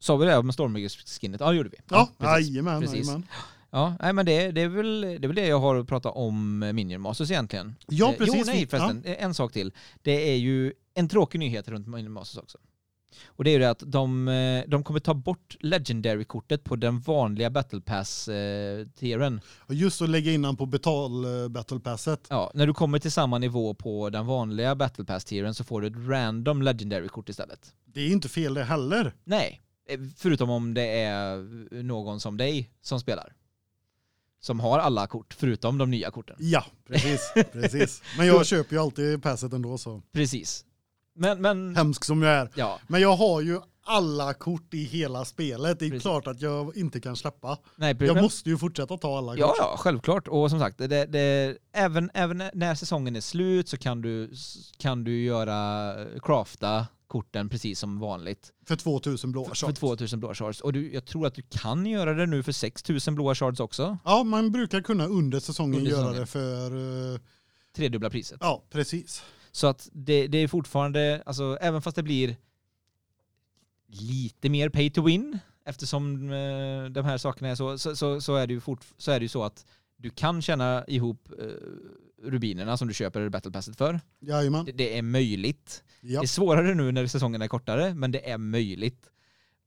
sa vi det med Stormbygges-skinnet? Ja, det gjorde vi. Ja, precis. jajamän, precis. jajamän. Ja, nej, men det, det, är väl, det är väl det jag har att prata om eh, Minion Masters egentligen. Ja, Eh, precis. Jo, nej förresten. Eh, En sak till. Det är ju en tråkig nyhet runt Minion Masters också. Och det är ju det att de, eh, de kommer ta bort Legendary-kortet på den vanliga Battle Pass-tieren. Just att lägga in den på betal eh, battle passet. Ja, när du kommer till samma nivå på den vanliga Battle Pass-tieren så får du ett random Legendary-kort istället. Det är inte fel det heller. Nej, förutom om det är någon som dig som spelar. Som har alla kort, förutom de nya korten. Ja, precis. precis. Men jag köper ju alltid passet ändå så. Precis. Men, men, Hemsk som jag är. ja, Men jag har ju alla kort i hela spelet. Det är Precis. klart att jag inte kan släppa. nej, Jag måste ju fortsätta ta alla kort. Ja, ja, självklart. Och som sagt, det, det, även, även när säsongen är slut så kan du, kan du göra, crafta korten precis som vanligt. För 2000 blåa För, för shards. 2000 blåa shards. Och du, jag tror att du kan göra det nu för 6000 blåa shards också. Ja, man brukar kunna under säsongen Under göra säsongen. det för... eh, Tredubbla priset. Ja, precis. Så att det, det är fortfarande, alltså även fast det blir lite mer pay to win eftersom eh, de här sakerna är så, så, så, så är det ju fort, så är det ju så att du kan tjäna ihop eh, rubinerna som du köper battle passet för. Jajamän. Det, det är möjligt. Ja. Det är svårare nu när säsongen är kortare, men det är möjligt.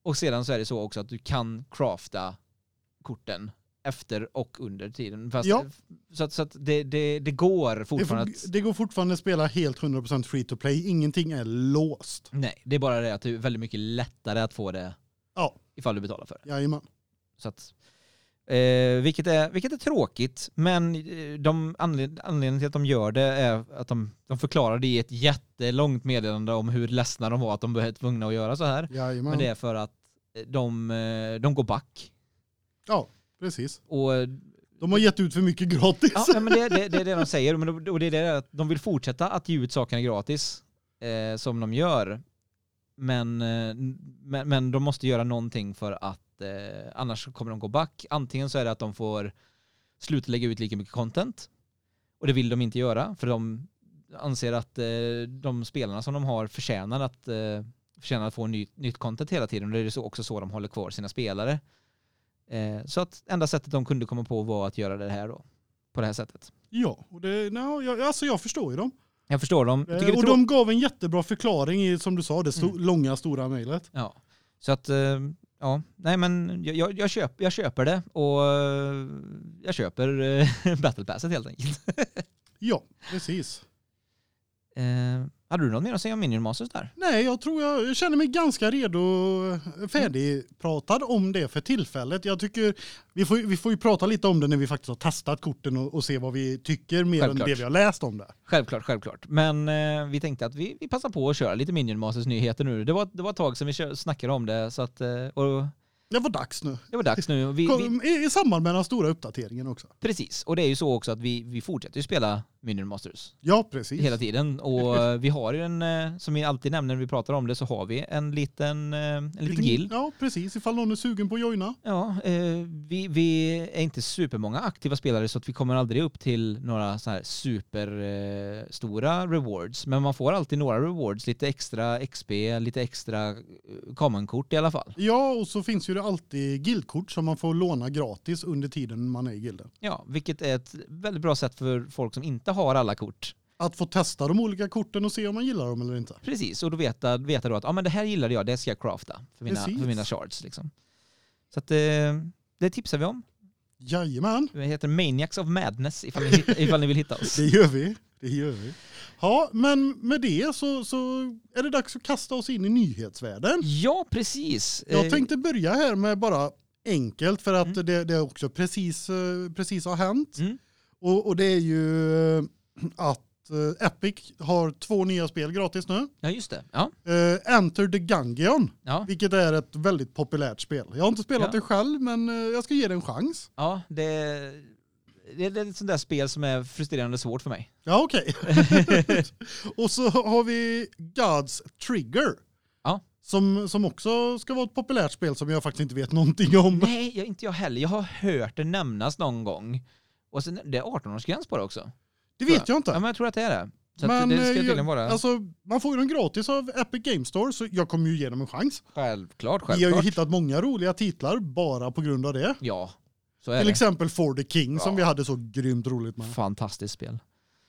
Och sedan så är det så också att du kan crafta korten efter och under tiden. Fast, Ja. Så att, så att det, det, det går Det, fortfarande att... det går fortfarande att spela helt 100% free to play. Ingenting är låst. Nej, det är bara det att det är väldigt mycket lättare att få det Ja. ifall du betalar för det. Jajamän. Så att, eh, vilket, är, vilket är tråkigt, men eh, de anled, anledningen till att de gör det är att de, de förklarar det i ett jättelångt meddelande om hur ledsna de var att de var tvungna att göra så här. Jajamän. Men det är för att eh, de, eh, de går back. Ja, precis. Och De har gett ut för mycket gratis. Ja, men det, det, det är det de säger. Men och det är det att de vill fortsätta att ge ut sakerna gratis, eh, som de gör. Men, men, men de måste göra någonting för att eh, annars kommer de gå back. Antingen så är det att de får sluta lägga ut lika mycket content. Och det vill de inte göra, för de, anser att eh, de spelarna som de har förtjänar att, eh, förtjänar att få ny, nytt content hela tiden. Och det är så, också så de håller kvar sina spelare. Eh, så att enda sättet de kunde komma på var att göra det här då. På det här sättet. Ja, och det, no, jag, alltså jag förstår ju dem. Jag förstår dem. Jag Eh, och de gav en jättebra förklaring i, som du sa, det sto- Mm. långa stora mejlet. Ja, så att eh, ja, nej men jag, jag, jag, köp, jag köper det och eh, jag köper eh, Battle Passet helt enkelt. Ja, precis. Eh, hade du något mer att säga om Minion Masters där? Nej, jag tror jag, jag känner mig ganska redo, eh, färdigpratad om det för tillfället. Jag tycker, vi får, vi får ju prata lite om det när vi faktiskt har testat korten och, och se vad vi tycker mer Självklart. än det vi har läst om det. Självklart, självklart. Men eh, vi tänkte att vi, vi passar på att köra lite Minion Masters nyheter nu. Det var, det var ett tag sedan vi snackade om det så att, eh, och Det var dags nu. det var dags nu. Vi, vi, Kom, i, I samband med den stora uppdateringen också. precis, och det är ju så också att vi, vi fortsätter ju spela Minion Masters Ja, precis. hela tiden. Och eh, vi har ju en, eh, som vi alltid nämner när vi pratar om det, så har vi en liten, eh, en liten Liten- guild. Ja, precis. Ifall någon är sugen på att joina. Ja, eh, vi, vi är inte supermånga aktiva spelare så att vi kommer aldrig upp till några så här superstora eh, rewards. Men man får alltid några rewards, lite extra XP, lite extra common-kort i alla fall. Ja, och så finns ju det alltid guildkort som man får låna gratis under tiden man är i gilden. Ja, vilket är ett väldigt bra sätt för folk som inte har alla kort. Att få testa de olika korten och se om man gillar dem eller inte. Precis, och då veta, veta då att ah, men det här gillade jag, det ska jag crafta för mina, Precis. för mina shards. Liksom. Så att, eh, det tipsar vi om. Jajamän, Det heter Maniacs of Madness ifall ni, ifall ni vill hitta oss. det gör vi. Det gör vi. Ja, men med det så, så är det dags att kasta oss in i nyhetsvärlden. Ja, precis. Jag Eh, tänkte börja här med bara enkelt för att Mm. det, det också precis, eh, precis har hänt. Mm. Och, och det är ju eh, att Epic har två nya spel gratis nu. Ja, just det. Ja, Eh, Enter the Gungeon, ja. vilket är ett väldigt populärt spel. Jag har inte spelat Ja. det själv, men jag ska ge det en chans. ja det, det är ett sånt där spel som är frustrerande svårt för mig. Ja, okej. och så har vi Gods Trigger. Ja. Som, som också ska vara ett populärt spel som jag faktiskt inte vet någonting om. Nej, jag, inte jag heller. Jag har hört det nämnas någon gång. Och sen, det är 18-årsgräns på det också. Det vet jag inte. Ja, men jag tror att det är det. Så Men det ska eh, tydligen jag, vara alltså, man får ju den gratis av Epic Game Store så jag kommer ju ge dem en chans. självklart, Vi har ju självklart. hittat många roliga titlar bara på grund av det. Ja, Till det. exempel For the King som Ja. vi hade så grymt roligt med. Fantastiskt spel.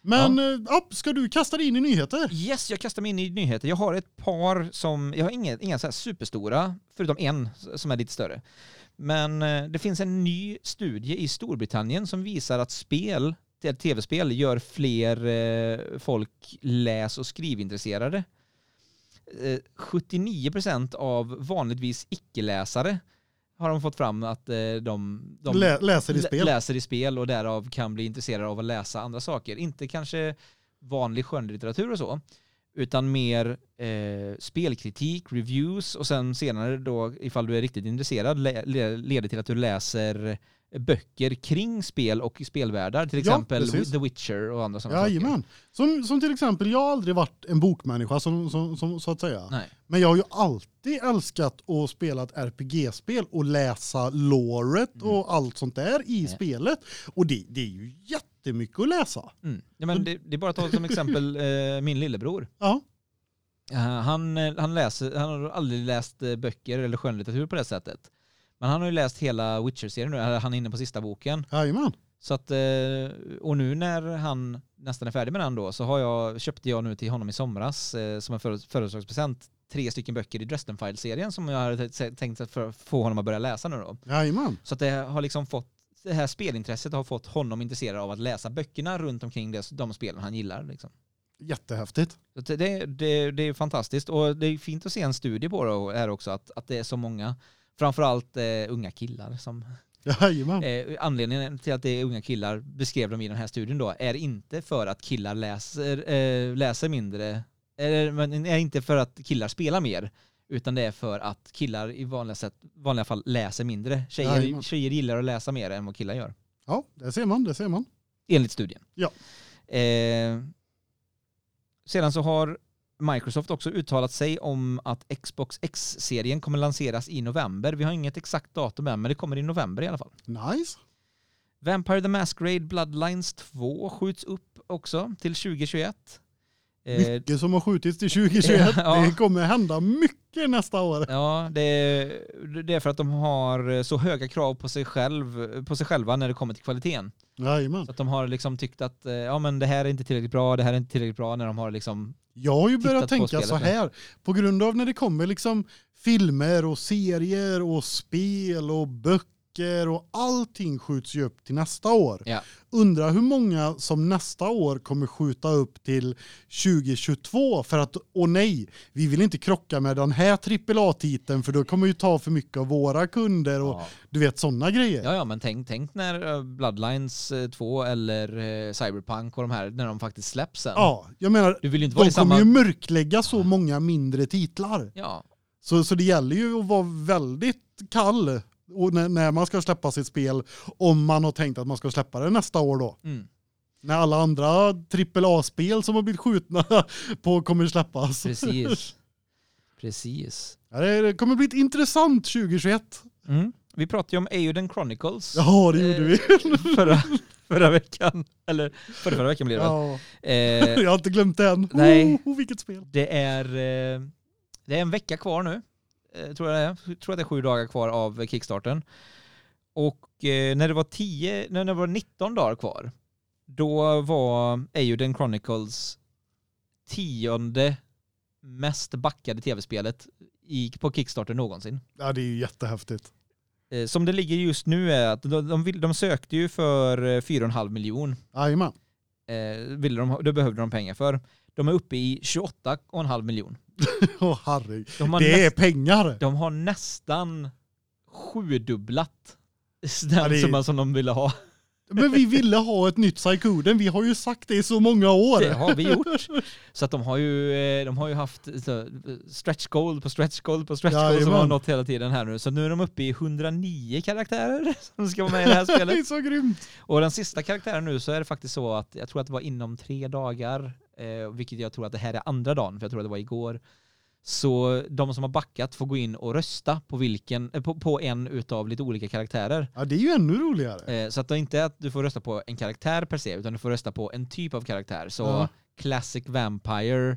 Men ja. ja, ska du kasta dig in i nyheter? Yes, jag kastar mig in i nyheter. Jag har ett par som, jag har inga, inga så här superstora, förutom en som är lite större. Men eh, det finns en ny studie i Storbritannien som visar att spel, tv-spel, gör fler eh, folk läs- och skrivintresserade. Eh, 79% av vanligtvis icke-läsare har de fått fram att eh, de, de Lä, läser i spel. läser i spel och därav kan bli intresserade av att läsa andra saker. Inte kanske vanlig skönlitteratur och så, utan mer eh, spelkritik, reviews och sen senare då, ifall du är riktigt intresserad, le- le- leder till att du läser böcker kring spel och spelvärldar, till Ja, exempel precis. The Witcher och andra sådana saker. Jajamän. Som, som till exempel, jag har aldrig varit en bokmänniska som, som, som, så att säga. Nej. Men jag har ju alltid älskat att spela ett RPG-spel och läsa loret Mm. och allt sånt där i Ja. spelet. Och det, det är ju jättemycket att läsa. Mm. Ja, men det, det är bara att ta som exempel eh, min lillebror. Ja, Eh, han, eh, han, läser, han har aldrig läst eh, böcker eller skönlitteratur på det sättet. Men han har ju läst hela Witcher-serien nu, han är inne på sista boken. jajamän. Så att, eh, och nu när han nästan är färdig med den då så har jag, köpte jag nu till honom i somras eh, som en födelsedagspresent tre stycken böcker i Dresden Files-serien som jag hade tänkt att få honom att börja läsa nu då. Jajamän. Så att det har liksom fått, det här spelintresset har fått honom intresserad av att läsa böckerna runt omkring det, de spelen han gillar. Liksom. Jättehäftigt. Det, det, det är fantastiskt och det är fint att se en studie på det här också, att, att det är så många, framförallt eh, unga killar som Jajamän. Eh, anledningen till att det är unga killar beskrev de i den här studien då är inte för att killar läser, eh, läser mindre, eller, men är inte för att killar spelar mer, utan det är för att killar i vanliga, sätt, vanliga fall läser mindre. Tjejer, Jajamän. tjejer gillar att läsa mer än vad killar gör, Ja, det ser man, det ser man. enligt studien. Ja. Eh, sedan så har Microsoft också uttalat sig om att Xbox X-serien kommer lanseras i november. Vi har inget exakt datum än, men det kommer i november i alla fall. Nice. Vampire the Masquerade Bloodlines 2 skjuts upp också till 2021. Eh, Mycket som har skjutits till 2021. Ja. Det kommer hända mycket nästa år. Ja, det är, det är för att de har så höga krav på sig, själv, på sig själva när det kommer till kvaliteten. Jajamän. Så att de har liksom tyckt att eh, ja, men det här är inte tillräckligt bra, det här är inte tillräckligt bra när de har liksom... Jag har ju börjat tänka så här. På grund av när det kommer liksom filmer och serier och spel och böcker och allting skjuts ju upp till nästa år. Ja. Undrar hur många som nästa år kommer skjuta upp till 2022 för att, åh nej, vi vill inte krocka med den här AAA-titeln för då kommer ju ta för mycket av våra kunder och Ja. du vet sådana grejer. ja, ja, men tänk, tänk när eh, Bloodlines eh, 2 eller eh, Cyberpunk och de här, när de faktiskt släpps sen. Ja, jag menar, Du vill inte vara de i samma... kommer ju mörklägga så många mindre titlar. Ja, Så, så det gäller ju att vara väldigt kall och när, när man ska släppa sitt spel om man har tänkt att man ska släppa det nästa år då. mm, När alla andra AAA-spel som har blivit skjutna på kommer släppas. precis. precis. Ja, det, kommer bli ett intressant 2021. Mm. Vi pratade ju om Euden Chronicles Ja, det gjorde vi. förra, förra veckan. Eller förra, förra veckan blev det. Ja, Eh, jag har inte glömt det än. Nej. Oh, vilket spel. Det är, eh, det är en vecka kvar nu. Eh, tror jag det är. Jag tror att det är sju dagar kvar av kickstarten. Och eh, när det var 10, när det var 19 dagar kvar, då var Euden Chronicles tionde mest backade tv-spelet på Kickstarter någonsin. Ja, det är ju jättehäftigt. Eh, som det ligger just nu är att de, de, vill, de sökte ju för eh, 4,5 miljon. Jajamän. Eh, ville de, behövde de pengar för. De är uppe i 28,5 miljon. Åh herregud. De Det är pengar. De har nästan sjudubblat den Ja, det summan som de ville ha. Men vi ville ha ett nytt Psykoden. Vi har ju sagt det i så många år. Det har vi gjort. Så att de har ju, eh, de har ju haft så, stretch goal på stretch goal på stretch goal som Jajamän. har nått hela tiden här nu. Så nu är de uppe i 109 karaktärer som ska vara med i det här Det är spelet. så grymt. Och den sista karaktären nu så är det faktiskt så att jag tror att det var inom tre dagar, eh, vilket jag tror att det här är andra dagen, för jag tror att det var igår. Så de som har backat får gå in och rösta på, vilken, eh, på, på en utav lite olika karaktärer. Ja, det är ju ännu roligare. Eh, Så att det inte är att du får rösta på en karaktär per se, utan du får rösta på en typ av karaktär. Så Ja. Classic Vampire,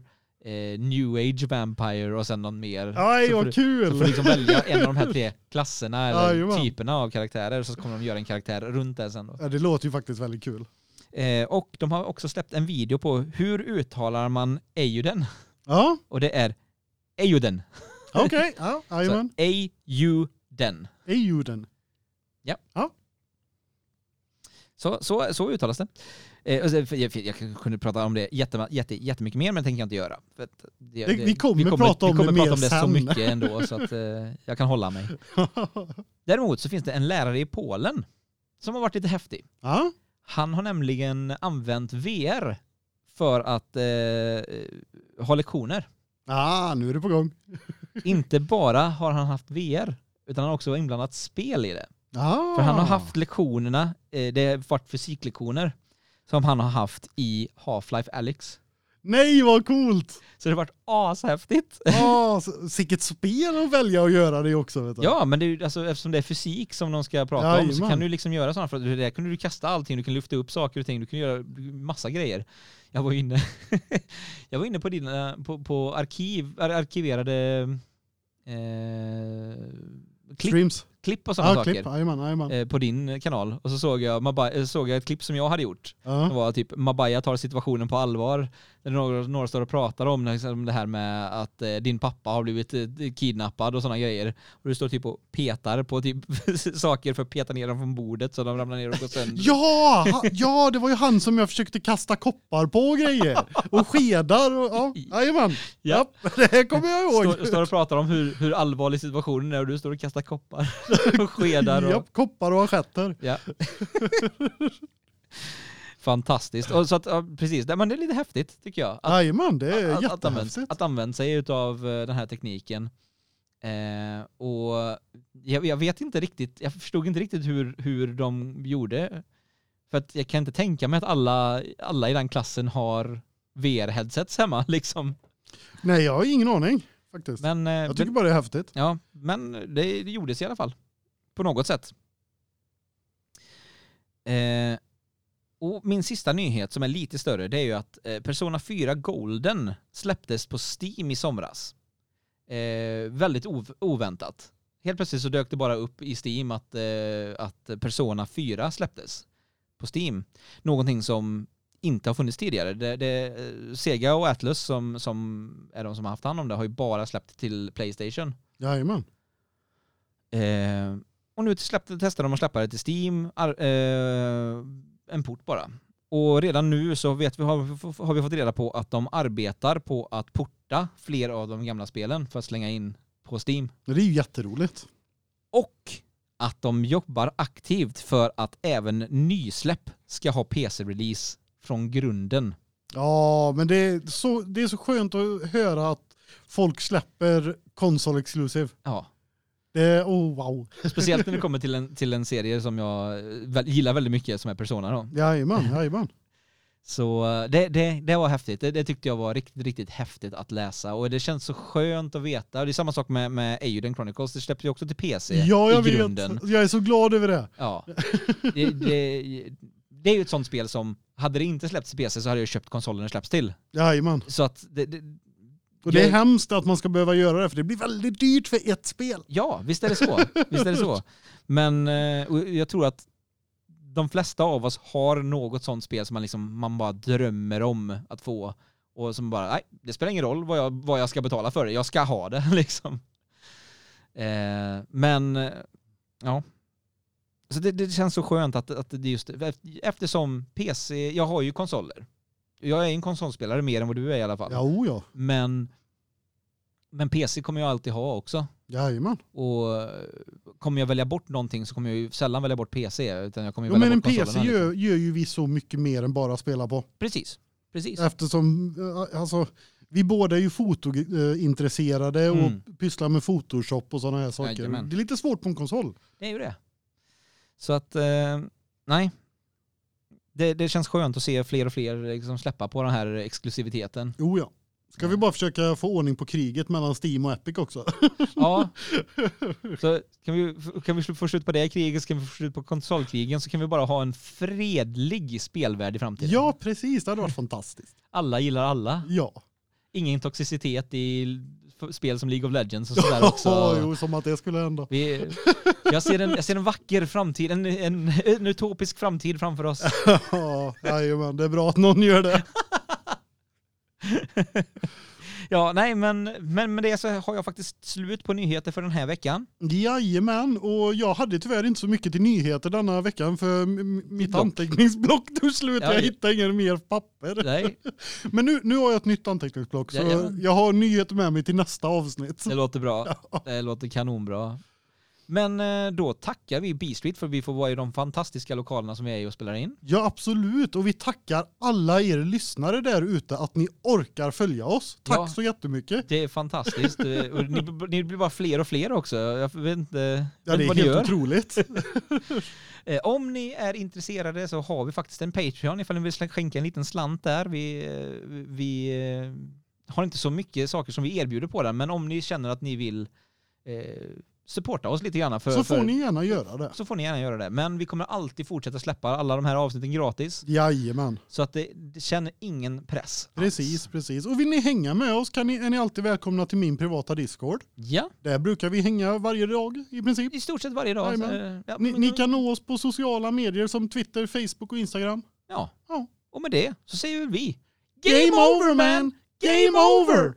eh, New Age Vampire och sen någon mer. Aj, så vad du, kul. så får du liksom välja en av de här tre klasserna eller Jajamän. typerna av karaktärer, så kommer de göra en karaktär runt det sen då. Ja, det låter ju faktiskt väldigt kul. Eh, och de har också släppt en video på hur uttalar man Euden? Ja, Och det är Euden. okej. Ja, Så jajamän. Euden. Är jorden. Så, så, så uttalas det. Eh, jag, jag kunde prata om det jätte, jätte, jättemycket mer, men det tänker jag inte göra. Det, Det- vi kommer prata om vi kommer det prata om det så mycket ändå, så att eh, jag kan hålla mig. Däremot så finns det en lärare i Polen som har varit lite häftig. ja, Han har nämligen använt VR för att eh, ha lektioner. ah, nu är det på gång. Inte bara har han haft VR, utan han har också inblandat spel i det. Ah. För han har haft lektionerna, eh, det har varit fysiklektioner, som han har haft i Half-Life Alyx. Nej, vad coolt! Så det har varit ashäftigt. Sicket spel att välja att göra det också. Vet du. Ja, men det är, alltså, eftersom det är fysik som de ska prata om så Jajamän. kan du liksom göra sådana, för där kunde du kasta allting, du kan lyfta upp saker och ting, du kan göra massa grejer. Jag var inne, jag var inne på dina, på, på arkiv, ar- arkiverade eh, klipp, Streams. Klipp och sådana Ja, saker. klipp. Jajamän, jajamän. eh, på din kanal och så såg jag, Mabaya, eh, såg jag ett klipp som jag hade gjort. Det Ja. var typ Mabaya tar situationen på allvar. Några, några står och pratar om liksom det här med att eh, din pappa har blivit eh, kidnappad och sådana grejer. Och du står typ och petar på typ saker för att peta ner dem från bordet så de ramlar ner och går sönder. Ja, ha, ja, det var ju han som jag försökte kasta koppar på och grejer. Och skedar och ja, jajamän. Ja. Ja, det här kommer jag ihåg. Står, står och pratar om hur, hur allvarlig situationen är och du står och kastar koppar och skedar. Och, Ja, koppar och assietter. Ja. Fantastiskt. Och så att, ja, precis, men det är lite häftigt tycker jag. Att, Jajamän, det är att, att, använda, jättehäftigt. att använda sig av den här tekniken. Eh, och jag, jag vet inte riktigt, jag förstod inte riktigt hur, hur de gjorde. För att jag kan inte tänka mig att alla, alla i den klassen har VR-headsets hemma liksom. Nej, jag har ingen aning faktiskt. Men, eh, jag tycker bara det är häftigt. ja, men det, det gjordes i alla fall. På något sätt. Eh, och min sista nyhet som är lite större det är ju att eh, Persona 4 Golden släpptes på Steam i somras. Eh, väldigt ov oväntat. Helt plötsligt så dök det bara upp i Steam att, eh, att Persona 4 släpptes på Steam. Någonting som inte har funnits tidigare. Det, det, eh, Sega och Atlus som, som är de som har haft hand om det har ju bara släppt till Playstation. Jajamän. Eh, och nu släppte, testar de att släppa det till Steam, ar, eh, en port bara. Och redan nu så vet vi, har, har vi fått reda på att de arbetar på att porta fler av de gamla spelen för att slänga in på Steam. Det är ju jätteroligt. Och att de jobbar aktivt för att även nysläpp ska ha PC-release från grunden. Ja, men det är, så, det är så skönt att höra att folk släpper konsol exclusive. Ja. Det oh wow. Speciellt när det kommer till en, till en serie som jag väl, gillar väldigt mycket som är Persona då. Jajamän, jajamän. Så eh, det, det, det var häftigt. Det, det tyckte jag var riktigt, riktigt häftigt att läsa. Och det känns så skönt att veta. Det är samma sak med, med Euden Chronicles. Det släpps ju också till PC Ja, jag i vet. grunden. Jag är så glad över det. Ja. Det, det, det är ju ett sånt spel som, hade det inte släppts till PC så hade jag köpt konsolen det släpps till. Jajamän. Så att det, Och det är hemskt att man ska behöva göra det, för det blir väldigt dyrt för ett spel. Ja, visst är det så. Visst är det så. Men eh, jag tror att de flesta av oss har något sånt spel som man, liksom, man bara drömmer om att få. Och som bara, nej, det spelar ingen roll vad jag, vad jag ska betala för det. Jag ska ha det liksom. Eh, men, ja. Så det, det känns så skönt att, att det just, eftersom PC, jag har ju konsoler. Jag är en konsolspelare mer än vad du är i alla fall. Ja, oh ja. Men, men PC kommer jag alltid ha också. Jajamän. Och eh, kommer jag välja bort någonting så kommer jag ju sällan välja bort PC utan jag kommer ju Jo, välja men en PC gör, gör ju vi så mycket mer än bara spela på. Precis, precis. Eftersom, eh, alltså, vi båda är ju fotointresserade Mm. och pysslar med Photoshop och sådana här saker. Jajamän. Det är lite svårt på en konsol. Det är ju det. Så att, eh, nej. Det, det känns skönt att se fler och fler liksom släppa på den här exklusiviteten. Jo ja. Ska vi bara försöka få ordning på kriget mellan Steam och Epic också? Ja. Så kan vi, kan vi få slut på det kriget, så kan vi få slut på konsolkrigen, så kan vi bara ha en fredlig spelvärld i framtiden. ja, precis. Det hade varit fantastiskt. Alla gillar alla. Ja. Ingen toxicitet i spel som League of Legends och sådär också. jo, som att det skulle hända. Vi, jag, ser en, jag ser en vacker framtid, en, en, en utopisk framtid framför oss. Ja, jajamän. Det är bra att någon gör det. Ja, nej men, men med det så har jag faktiskt slut på nyheter för den här veckan. Jajamän, och jag hade tyvärr inte så mycket till nyheter denna veckan för mitt Block. anteckningsblock tog slut. Ja, jag hittade ingen mer papper. Nej, Men nu, nu har jag ett nytt anteckningsblock så Jajamän. jag har nyheter med mig till nästa avsnitt. det låter bra. Det låter kanonbra. Men eh, då tackar vi B-Street för att vi får vara i de fantastiska lokalerna som vi är i och spelar in. Ja, absolut. Och vi tackar alla er lyssnare där ute att ni orkar följa oss. Tack Ja. så jättemycket. Det är fantastiskt. Eh, och ni, ni blir bara fler och fler också. Jag vet inte Ja, vet det är vad ni helt gör. otroligt. Eh, om ni är intresserade så har vi faktiskt en Patreon ifall ni vill skänka en liten slant där. Vi, vi har inte så mycket saker som vi erbjuder på den, men om ni känner att ni vill eh, supporta oss lite grann för, Så får för, ni gärna göra det. så får ni gärna göra det. Men vi kommer alltid fortsätta släppa alla de här avsnitten gratis. Jajamän. Så att det, det känner ingen press. Precis, alls. precis. Och vill ni hänga med oss kan ni, är ni alltid välkomna till min privata Discord. Ja, Där brukar vi hänga varje dag i princip. i stort sett varje dag. Så, eh, ja, Ni, ni kan nå oss på sociala medier som Twitter, Facebook och Instagram. Ja. Ja. Och med det så säger vi Game over man! Game over!